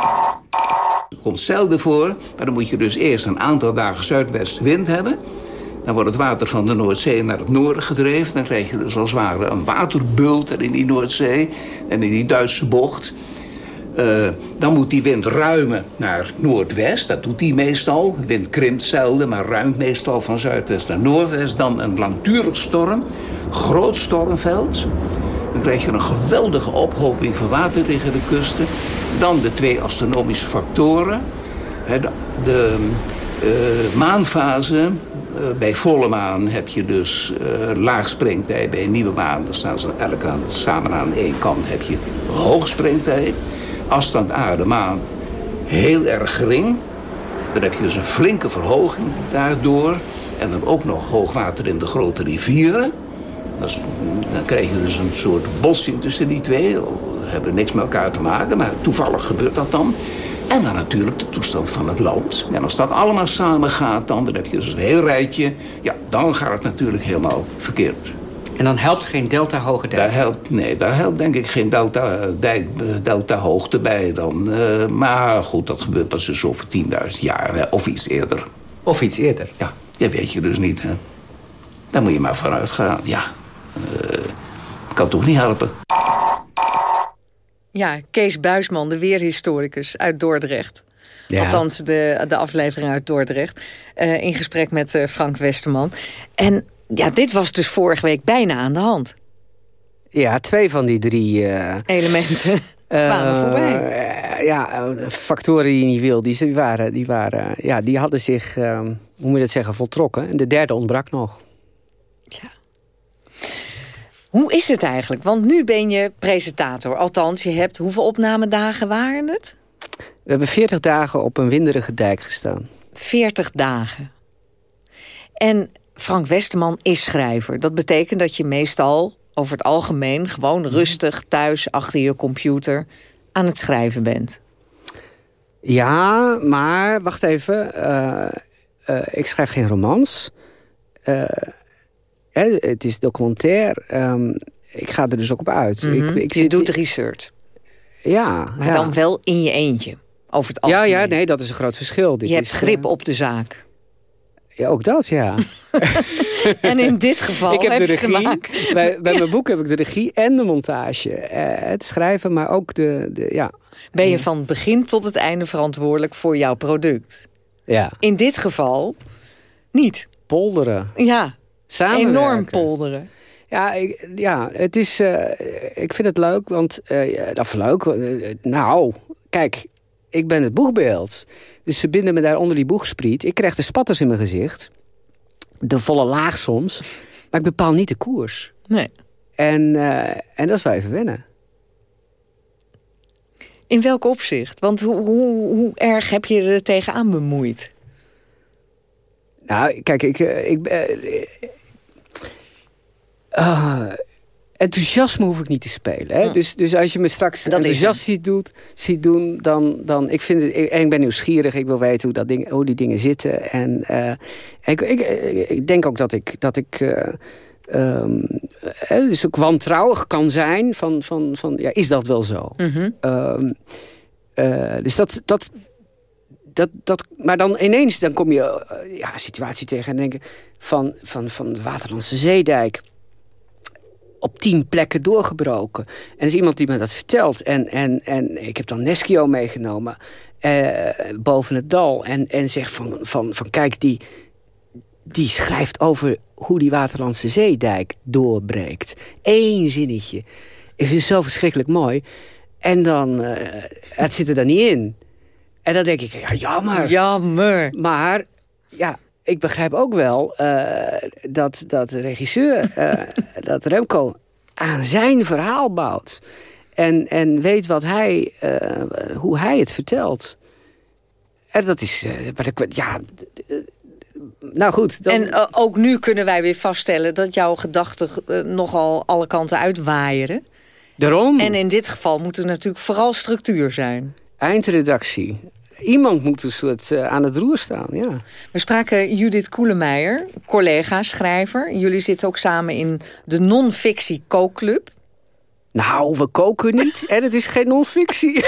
Het komt zelden voor, maar dan moet je dus eerst een aantal dagen zuidwestenwind hebben. Dan wordt het water van de Noordzee naar het noorden gedreven. Dan krijg je dus als het ware een waterbult in die Noordzee en in die Duitse bocht. Uh, dan moet die wind ruimen naar noordwest. Dat doet die meestal. De wind krimpt zelden, maar ruimt meestal van zuidwest naar noordwest. Dan een langdurig storm. Groot stormveld. Dan krijg je een geweldige ophoping van water tegen de kusten. Dan de twee astronomische factoren. De, de uh, maanfase. Uh, bij volle maan heb je dus laag springtijd. Bij nieuwe maan dan staan ze elk samen aan één kant heb je hoog springtijd afstand aarde-maan heel erg gering. Dan heb je dus een flinke verhoging daardoor. En dan ook nog hoogwater in de grote rivieren. dan krijg je dus een soort botsing tussen die twee. We hebben niks met elkaar te maken, maar toevallig gebeurt dat dan. En dan natuurlijk de toestand van het land. En als dat allemaal samen gaat, dan, dan heb je dus een heel rijtje. Ja, dan gaat het natuurlijk helemaal verkeerd. En dan helpt geen delta-hoge dijk? Daar helpt, nee, daar helpt denk ik geen delta-hoogte delta bij dan. Uh, maar goed, dat gebeurt pas dus over 10.000 jaar hè, of iets eerder. Of iets eerder? Ja, dat weet je dus niet. Hè. Daar moet je maar vanuit gaan. Ja, uh, kan toch niet helpen. Ja, Kees Buisman, de weerhistoricus uit Dordrecht. Ja. Althans, de, de aflevering uit Dordrecht. Uh, in gesprek met uh, Frank Westerman. En ja, dit was dus vorige week bijna aan de hand. Ja, twee van die drie... Uh, Elementen kwamen uh, voorbij. Uh, ja, factoren die je niet wil, die, waren, die, waren, ja, die hadden zich, ehm, hoe moet je dat zeggen, voltrokken. En de derde ontbrak nog. Ja. Hoe is het eigenlijk? Want nu ben je presentator. Althans, je hebt, hoeveel opnamedagen waren het? We hebben 40 dagen op een winderige dijk gestaan. 40 dagen. En Frank Westerman is schrijver. Dat betekent dat je meestal over het algemeen... gewoon mhm. rustig thuis achter je computer aan het schrijven bent. Ja, maar wacht even. Uh, uh, ik schrijf geen romans. Uh, het is documentair. Um, ik ga er dus ook op uit. Mm -hmm. ik, ik je doet research. Ja. Maar ja. dan wel in je eentje. Over het algemeen. Ja, ja, nee, dat is een groot verschil. Dit je hebt grip op de zaak. Ja, ook dat, ja. en in dit geval ik heb, heb de regie. Bij, bij mijn boek heb ik de regie en de montage. Eh, het schrijven, maar ook de, de... ja. Ben je van het begin tot het einde verantwoordelijk voor jouw product? Ja. In dit geval niet. Polderen. Ja, enorm polderen. Ja, ik, ja het is, uh, ik vind het leuk, want uh, dat is leuk. Uh, nou, kijk, ik ben het boegbeeld. Dus ze binden me daar onder die boegspriet. Ik krijg de spatters in mijn gezicht. De volle laag soms. Maar ik bepaal niet de koers. Nee. En, uh, en dat is wel even wennen. In welk opzicht? Want hoe, hoe, hoe erg heb je er tegenaan bemoeid? Nou, kijk, ik... ik uh, uh, enthousiasme hoef ik niet te spelen. Hè? Hm. Dus, dus als je me straks dat enthousiast ziet, doet, ziet doen, dan, dan ik vind het, en ik ben nieuwsgierig, ik wil weten hoe, dat ding, hoe die dingen zitten. En uh, ik, ik, ik, denk ook dat ik, dat ik uh, um, dus ook wantrouwig kan zijn van, van, van ja, is dat wel zo? Mm -hmm. um, uh, dus dat, dat, dat, dat, maar dan ineens dan kom je ja, een situatie tegen en denken van, van, van de Waterlandse Zeedijk op tien plekken doorgebroken. En er is iemand die me dat vertelt. En, en, en ik heb dan Neskio meegenomen uh, boven het dal. En, en zegt van, van, van kijk, die, die schrijft over hoe die Waterlandse zeedijk doorbreekt. Eén zinnetje. Het zo verschrikkelijk mooi. En dan, uh, het zit er dan niet in. En dan denk ik, ja, jammer. Jammer. Maar, ja, ik begrijp ook wel uh, dat, dat de regisseur, uh, dat Remco aan zijn verhaal bouwt. En, en weet wat hij, uh, hoe hij het vertelt. En dat is, ja, nou goed. Dan... En ook nu kunnen wij weer vaststellen dat jouw gedachten nogal alle kanten uitwaaieren. Daarom. En in dit geval moet er natuurlijk vooral structuur zijn. Eindredactie iemand moet een soort uh, aan het roer staan, ja. We spraken Judith Koelemeijer, collega, schrijver. Jullie zitten ook samen in de non-fictie kookclub. Nou, we koken niet en het is geen non-fictie.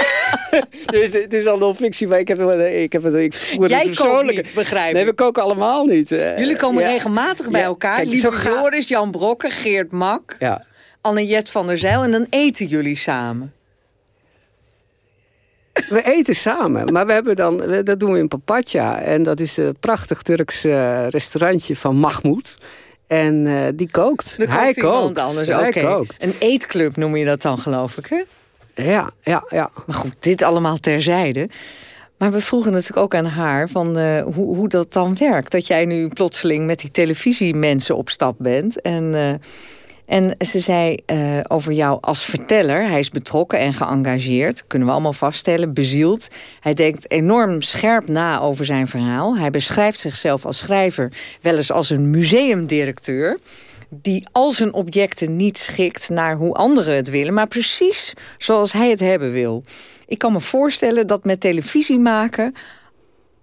dus het is wel non-fictie, maar ik heb, ik heb het ik voer Jij kookt niet, begrijp Nee, we koken allemaal niet. Eh. Jullie komen regelmatig bij elkaar. Kijk, Lieve Joris, Jan Brokker, Geert Mak, ja. Anne-Jet van der Zijl. En dan eten jullie samen. We eten samen, maar we hebben dan, dat doen we in Papatja. En dat is een prachtig Turks uh, restaurantje van Mahmoud. En uh, die kookt. Hij kookt. anders. Hij kookt. Een eetclub noem je dat dan, geloof ik, hè? Ja, ja, ja. Maar goed, dit allemaal terzijde. Maar we vroegen natuurlijk ook aan haar van uh, hoe, hoe dat dan werkt. Dat jij nu plotseling met die televisiemensen op stap bent. En en ze zei uh, over jou als verteller... hij is betrokken en geëngageerd, kunnen we allemaal vaststellen, bezield. Hij denkt enorm scherp na over zijn verhaal. Hij beschrijft zichzelf als schrijver wel eens als een museumdirecteur die al zijn objecten niet schikt naar hoe anderen het willen... maar precies zoals hij het hebben wil. Ik kan me voorstellen dat met televisie maken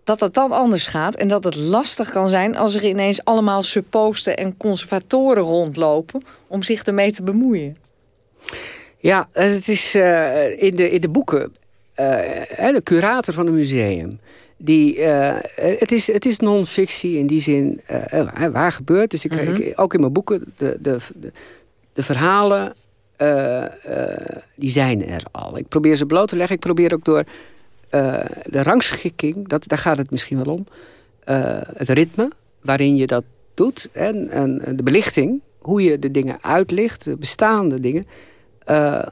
dat het dan anders gaat. En dat het lastig kan zijn als er ineens allemaal supposten en conservatoren rondlopen... om zich ermee te bemoeien. Ja, het is uh, in, de, in de boeken... Uh, de curator van een museum... Die, uh, het is, het is non-fictie in die zin waar gebeurt. Dus ik, mm -hmm. ik, ook in mijn boeken, de, de, de, de verhalen, die zijn er al. Ik probeer ze bloot te leggen. Ik probeer ook door uh, de rangschikking, dat, daar gaat het misschien wel om. Uh, het ritme waarin je dat doet. En, en, de belichting, hoe je de dingen uitlicht, de bestaande dingen. Uh,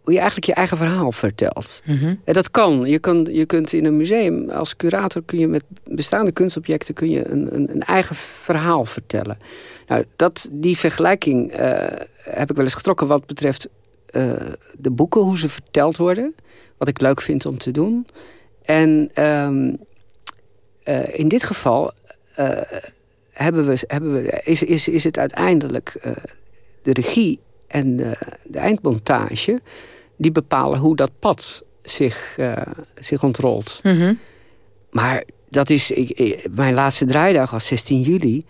hoe je eigenlijk je eigen verhaal vertelt. Mm -hmm. En dat kan. Je, kan. je kunt in een museum, als curator kun je met bestaande kunstobjecten kun je een, een, een eigen verhaal vertellen. Nou, dat, die vergelijking heb ik wel eens getrokken wat betreft de boeken, hoe ze verteld worden wat ik leuk vind om te doen. En um, uh, in dit geval uh, hebben we, hebben we, is, is, is het uiteindelijk de regie en de, de, eindmontage... die bepalen hoe dat pad zich, zich ontrolt. Mm -hmm. Maar dat is, ik, ik, mijn laatste draaidag was 16 juli...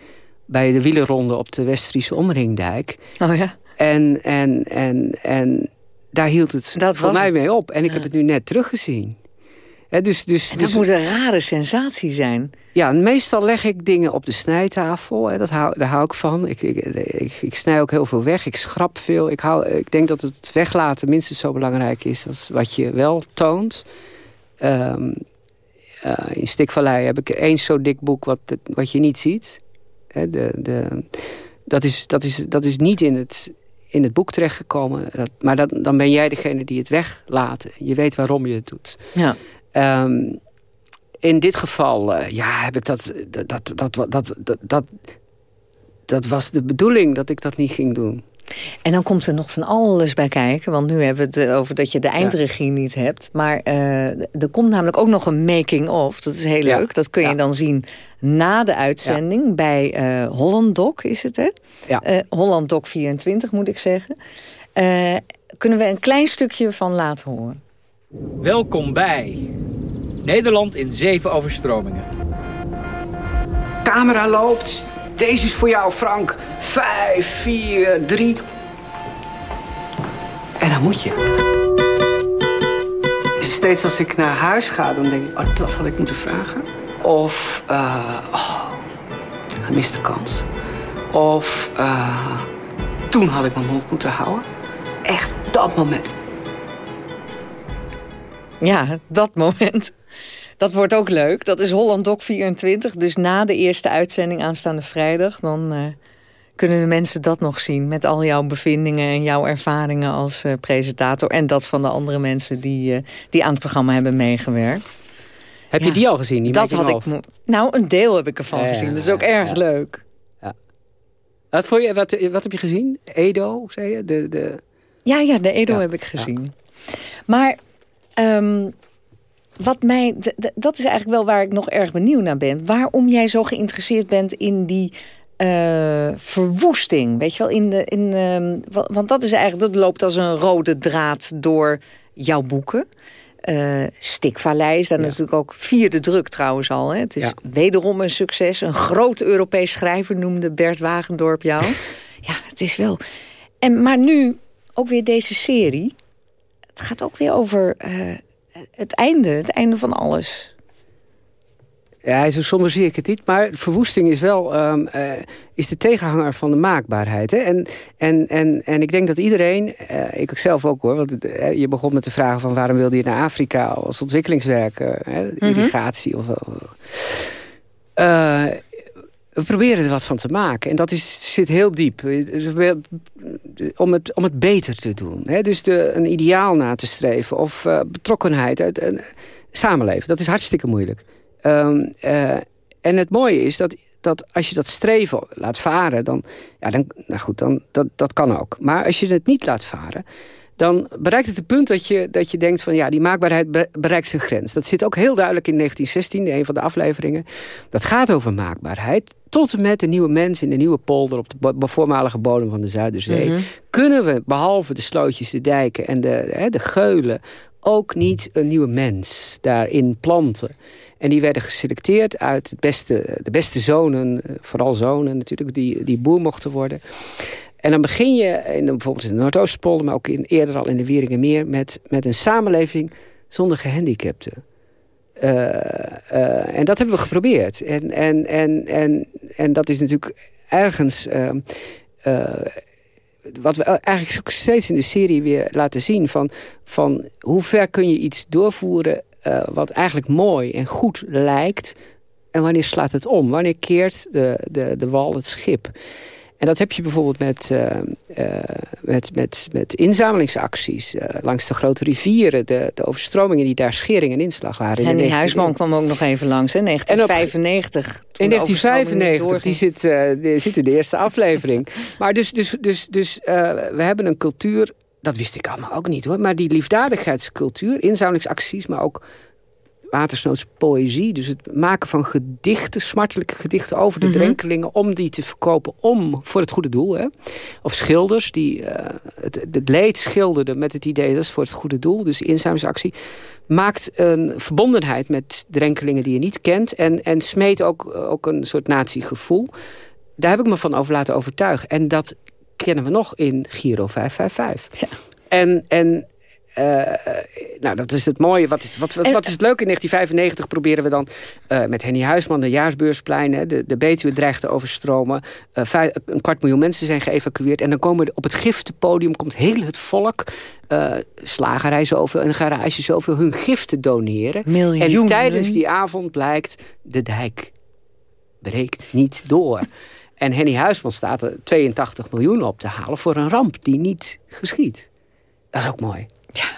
bij de wielerronde op de West-Friese Omringdijk. Oh ja. En, en, en, en daar hield het dat voor mij het. mee op. En ik heb het nu net teruggezien. He, dus, dus, dat dus, moet een rare sensatie zijn. Ja, meestal leg ik dingen op de snijtafel. He, dat hou, daar hou ik van. Ik, ik, ik, ik, snij ook heel veel weg. Ik schrap veel. Ik, hou, ik denk dat het weglaten minstens zo belangrijk is... als wat je wel toont. Um, uh, in Stikvallei heb ik eens zo dik boek wat, wat je niet ziet. He, de, de, dat, is, dat, is, dat is niet in het, in het boek terechtgekomen. Dat, maar dat, dan ben jij degene die het weglaat. Je weet waarom je het doet. Ja. Ehm, in dit geval, uh, ja, heb ik dat dat, dat, dat, dat, dat, dat, was de bedoeling dat ik dat niet ging doen. En dan komt er nog van alles bij kijken. Want nu hebben we het over dat je de eindregie niet hebt. Maar uh, er komt namelijk ook nog een making-of. Dat is heel leuk. Dat kun je dan zien na de uitzending. Bij uh, Holland Doc is het, hè? Ja. Uh, Holland Doc 24 moet ik zeggen. kunnen we een klein stukje van laten horen. Welkom bij Nederland in zeven overstromingen. Camera loopt. Deze is voor jou, Frank. Vijf, vier, drie. En dan moet je. Steeds als ik naar huis ga, dan denk ik... Oh, dat had ik moeten vragen. Of... Uh, oh, gemiste kans. Of... Uh, toen had ik mijn mond moeten houden. Echt dat moment. Ja, dat moment. Dat wordt ook leuk. Dat is Holland Doc 24. Dus na de eerste uitzending aanstaande vrijdag... dan uh, kunnen de mensen dat nog zien. Met al jouw bevindingen en jouw ervaringen als uh, presentator. En dat van de andere mensen die, uh, die aan het programma hebben meegewerkt. Heb je die al gezien? Die dat had ik. Nou, een deel heb ik ervan gezien. Dat is ook erg leuk. Wat, voor je, wat, wat heb je gezien? Edo, zei je? De, de... Ja, ja, de Edo heb ik gezien. Maar... Um, wat mij, dat is eigenlijk wel waar ik nog erg benieuwd naar ben. Waarom jij zo geïnteresseerd bent in die uh, verwoesting. Weet je wel, in de, in, uh, want dat is eigenlijk, dat loopt als een rode draad door jouw boeken. Uh, Stikvallei is daar natuurlijk ook vierde druk trouwens al. Hè? Het is ja. wederom een succes. Een groot Europees schrijver noemde Bert Wagendorp jou. ja, het is wel... En, maar nu ook weer deze serie. Het gaat ook weer over het einde, het einde van alles. Ja, zo somber zie ik het niet. Maar verwoesting is wel um, uh, is de tegenhanger van de maakbaarheid. Hè? En, en, en, en ik denk dat iedereen, uh, ik zelf ook hoor... want uh, je begon met de vragen van waarom wilde je naar Afrika... als ontwikkelingswerk, irrigatie mm -hmm. of... we proberen er wat van te maken. En dat is, zit heel diep. Om het, om het beter te doen. Hè? Dus de, een ideaal na te streven. Of uh, betrokkenheid. Uit, uh, samenleven. Dat is hartstikke moeilijk. Uh, en het mooie is dat, dat als je dat streven laat varen... dan, ja, dan, nou goed, dan, dat, dat kan ook. Maar als je het niet laat varen dan bereikt het het punt dat je, dat je denkt van ja, die maakbaarheid bereikt zijn grens. Dat zit ook heel duidelijk in 1916, een van de afleveringen. Dat gaat over maakbaarheid. Tot en met de nieuwe mens in de nieuwe polder op de voormalige bodem van de Zuiderzee. Mm -hmm. Kunnen we, behalve de slootjes, de dijken en de, hè, de geulen, ook niet een nieuwe mens daarin planten. En die werden geselecteerd uit het beste, de beste zonen, vooral zonen natuurlijk, die, die boer mochten worden. En dan begin je in de, bijvoorbeeld in de Noordoostpolder... maar ook in, eerder al in de Wieringenmeer... met, met een samenleving zonder gehandicapten. Uh, uh, en dat hebben we geprobeerd. En, en, en, en, en dat is natuurlijk ergens... Uh, wat we eigenlijk ook steeds in de serie weer laten zien... van, van hoe ver kun je iets doorvoeren... wat eigenlijk mooi en goed lijkt... en wanneer slaat het om? Wanneer keert de, de, de wal het schip? En dat heb je bijvoorbeeld met, uh, uh, met, met, met inzamelingsacties uh, langs de grote rivieren. De, de overstromingen die daar schering en inslag waren. En die Huisman kwam ook nog even langs, in 1995. in 1995, die zit, die zit in de eerste aflevering. maar dus, dus, dus, dus we hebben een cultuur, dat wist ik allemaal ook niet hoor. Maar die liefdadigheidscultuur, inzamelingsacties, maar ook watersnoods poëzie. Dus het maken van gedichten, smartelijke gedichten over de mm drenkelingen... om die te verkopen om voor het goede doel. Hè? Of schilders die uh, het, het, leed schilderden met het idee... dat is voor het goede doel, dus inzamelingsactie... maakt een verbondenheid met drenkelingen die je niet kent... en, en smeet ook, ook een soort natiegevoel. Daar heb ik me van over laten overtuigen. En dat kennen we nog in Giro 555. Ja. En, en uh, nou, dat is het mooie. Wat is, wat, wat, wat is het leuke? In 1995 proberen we dan uh, met Henny Huisman de Jaarsbeursplein... Hè, de, de Betuwe dreigt te overstromen. Uh, vijf, een kwart miljoen mensen zijn geëvacueerd. En dan komen op het giftenpodium komt heel het volk... slagerij zoveel, een garage zoveel, hun giften doneren. Miljoenen. En tijdens die avond blijkt de dijk breekt niet door. en Henny Huisman staat er 82 miljoen op te halen... voor een ramp die niet geschiet. Dat is ook mooi. Ja.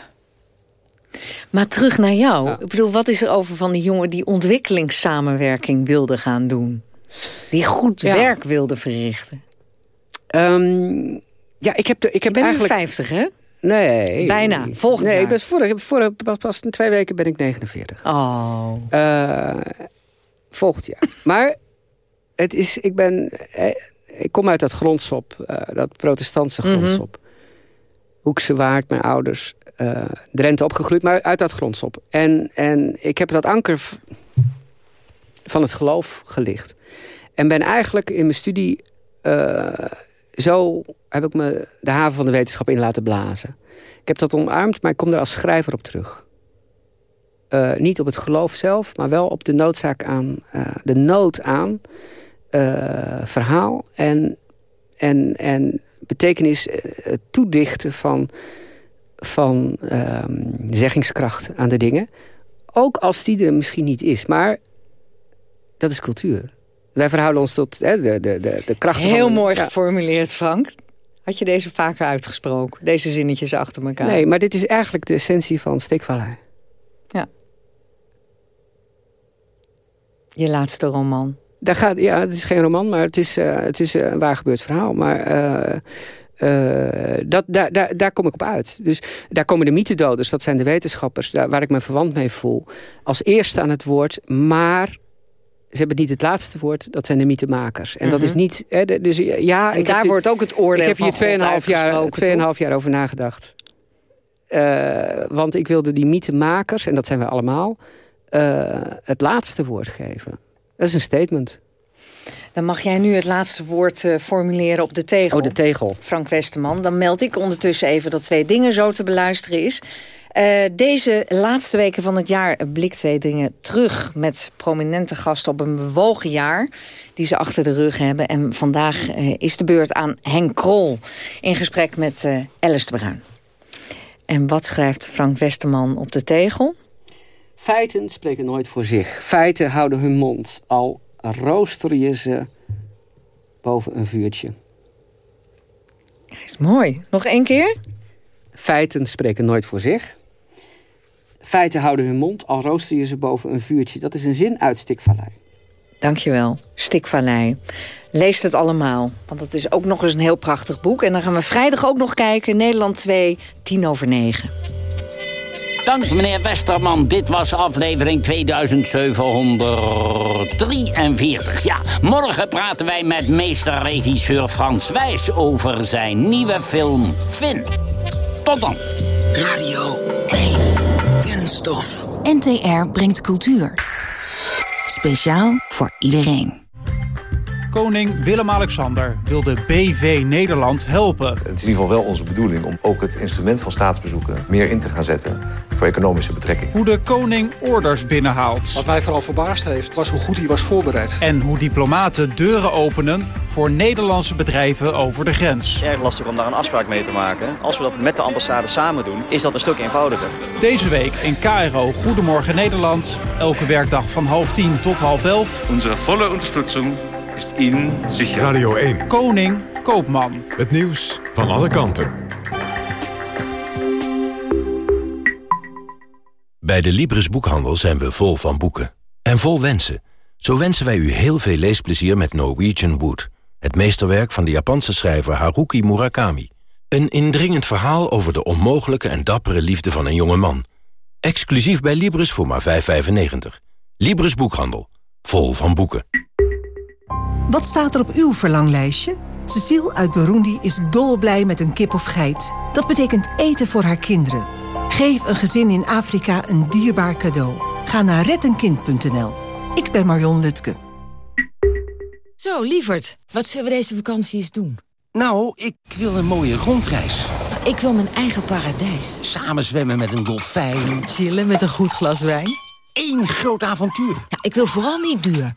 Maar terug naar jou. Ik bedoel, wat is er over van die jongen die ontwikkelingssamenwerking wilde gaan doen? Die goed Ja. werk wilde verrichten. Ehm, ja, ik heb, de, ik heb Ben eigenlijk... 50, hè? Nee. Bijna, volgend nee, jaar. ben vorig, vorig, pas, in twee weken ben ik 49. Oh. Eh, volgend jaar. maar het is, ik ben... eh, ik kom uit dat grondsop, eh, dat protestantse Mhm. grondsop. Hoekse Waard, mijn ouders. eh Drenthe opgegroeid, maar uit dat grondsop. En, en ik heb dat anker van het geloof gelicht. En ben eigenlijk in mijn studie... eh, zo heb ik me de haven van de wetenschap in laten blazen. Ik heb dat omarmd, maar ik kom er als schrijver op terug. Eh, niet op het geloof zelf, maar wel op de noodzaak aan, de nood aan verhaal en, en, en betekenis, eh, het toedichten van, van ehm, zeggingskracht aan de dingen. Ook als die er misschien niet is, maar dat is cultuur. Wij verhouden ons tot hè, de, de, de, de krachten Heel van... mooi ja. geformuleerd, Frank. Had je deze vaker uitgesproken? Deze zinnetjes achter elkaar? Nee, maar dit is eigenlijk de essentie van Steekvallei. Je laatste roman. Daar gaat, ja, het is geen roman, maar het is, eh, het is eh, een waar gebeurd verhaal. Maar eh, dat, daar, daar, daar kom ik op uit. Dus daar komen de mythedoders, dat zijn de wetenschappers... Daar, waar ik me verwant mee voel, als eerste aan het woord. Maar ze hebben niet het laatste woord, dat zijn de mythemakers. En dat Mhm. is niet... Hè, de- dus ja, En ik daar dit- wordt ook het oordeel Ik heb hier God 2,5 jaar, uitgesproken, 2,5 jaar over nagedacht. Want ik wilde die mythemakers, en dat zijn we allemaal... het laatste woord geven. Dat is een statement. Dan mag jij nu het laatste woord eh, formuleren op de tegel. Oh, de tegel. Frank Westerman. Dan meld ik ondertussen even dat twee dingen zo te beluisteren is. Eh, deze laatste weken van het jaar blikt twee dingen terug... met prominente gasten op een bewogen jaar... die ze achter de rug hebben. En vandaag eh, is de beurt aan Henk Krol... in gesprek met Alice de Bruin. En wat schrijft Frank Westerman op de tegel? Feiten spreken nooit voor zich. Feiten houden hun mond. Al rooster je ze boven een vuurtje. Is mooi. Nog één keer? Feiten spreken nooit voor zich. Feiten houden hun mond. Al rooster je ze boven een vuurtje. Dat is een zin uit Stikvallei. Dankjewel. Stikvallei. Lees het allemaal, want het is ook nog eens een heel prachtig boek. En dan gaan we vrijdag ook nog kijken. Nederland 2, 10 over 9. Dank meneer Westerman. Dit was aflevering 2743. Ja, morgen praten wij met meesterregisseur Frans Wijs over zijn nieuwe film Finn. Tot dan. Radio 1. Kunststof. NTR brengt cultuur. Speciaal voor iedereen. Koning Willem-Alexander wil de BV Nederland helpen. Het is in ieder geval wel onze bedoeling om ook het instrument van staatsbezoeken meer in te gaan zetten voor economische betrekkingen. Hoe de koning orders binnenhaalt. Wat mij vooral verbaasd heeft, was hoe goed hij was voorbereid. En hoe diplomaten deuren openen voor Nederlandse bedrijven over de grens. Erg lastig om daar een afspraak mee te maken. Als we dat met de ambassade samen doen, is dat een stuk eenvoudiger. Deze week in KRO Goedemorgen Nederland. Elke werkdag van half tien tot half elf. Onze volle ondersteuning Ihnen sicher. Radio 1. Koning Koopman. Het nieuws van alle kanten. Bij de Libris Boekhandel zijn we vol van boeken. En vol wensen. Zo wensen wij u heel veel leesplezier met Norwegian Wood. Het meesterwerk van de Japanse schrijver Haruki Murakami. Een indringend verhaal over de onmogelijke en dappere liefde van een jonge man. Exclusief bij Libris voor maar 5,95. Libris Boekhandel. Vol van boeken. Wat staat er op uw verlanglijstje? Cecile uit Burundi is dolblij met een kip of geit. Dat betekent eten voor haar kinderen. Geef een gezin in Afrika een dierbaar cadeau. Ga naar rettenkind.nl. Ik ben Marion Lutke. Zo, lieverd, wat zullen we deze vakantie eens doen? Nou, ik wil een mooie rondreis. Ik wil mijn eigen paradijs. Samen zwemmen met een dolfijn. Chillen met een goed glas wijn. Eén groot avontuur. Ja, ik wil vooral niet duur.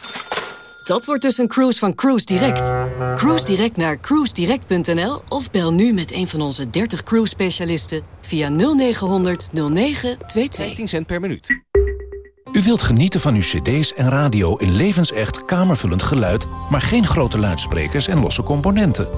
Dat wordt dus een cruise van Cruise Direct. Cruise Direct naar cruisedirect.nl of bel nu met een van onze 30 cruise specialisten via 0900 0922. 15 cent per minuut. U wilt genieten van uw cd's en radio in levensecht kamervullend geluid... maar geen grote luidsprekers en losse componenten.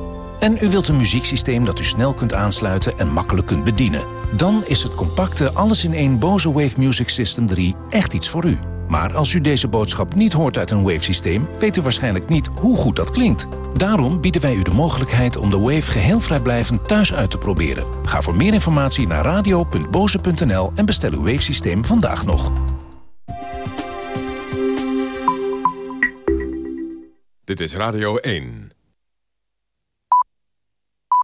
En u wilt een muzieksysteem dat u snel kunt aansluiten en makkelijk kunt bedienen. Dan is het compacte alles-in-één Bose Wave Music System 3 echt iets voor u. Maar als u deze boodschap niet hoort uit een Wave-systeem... weet u waarschijnlijk niet hoe goed dat klinkt. Daarom bieden wij u de mogelijkheid om de Wave geheel vrijblijvend thuis uit te proberen. Ga voor meer informatie naar radio.boze.nl en bestel uw Wave-systeem vandaag nog. Dit is Radio 1.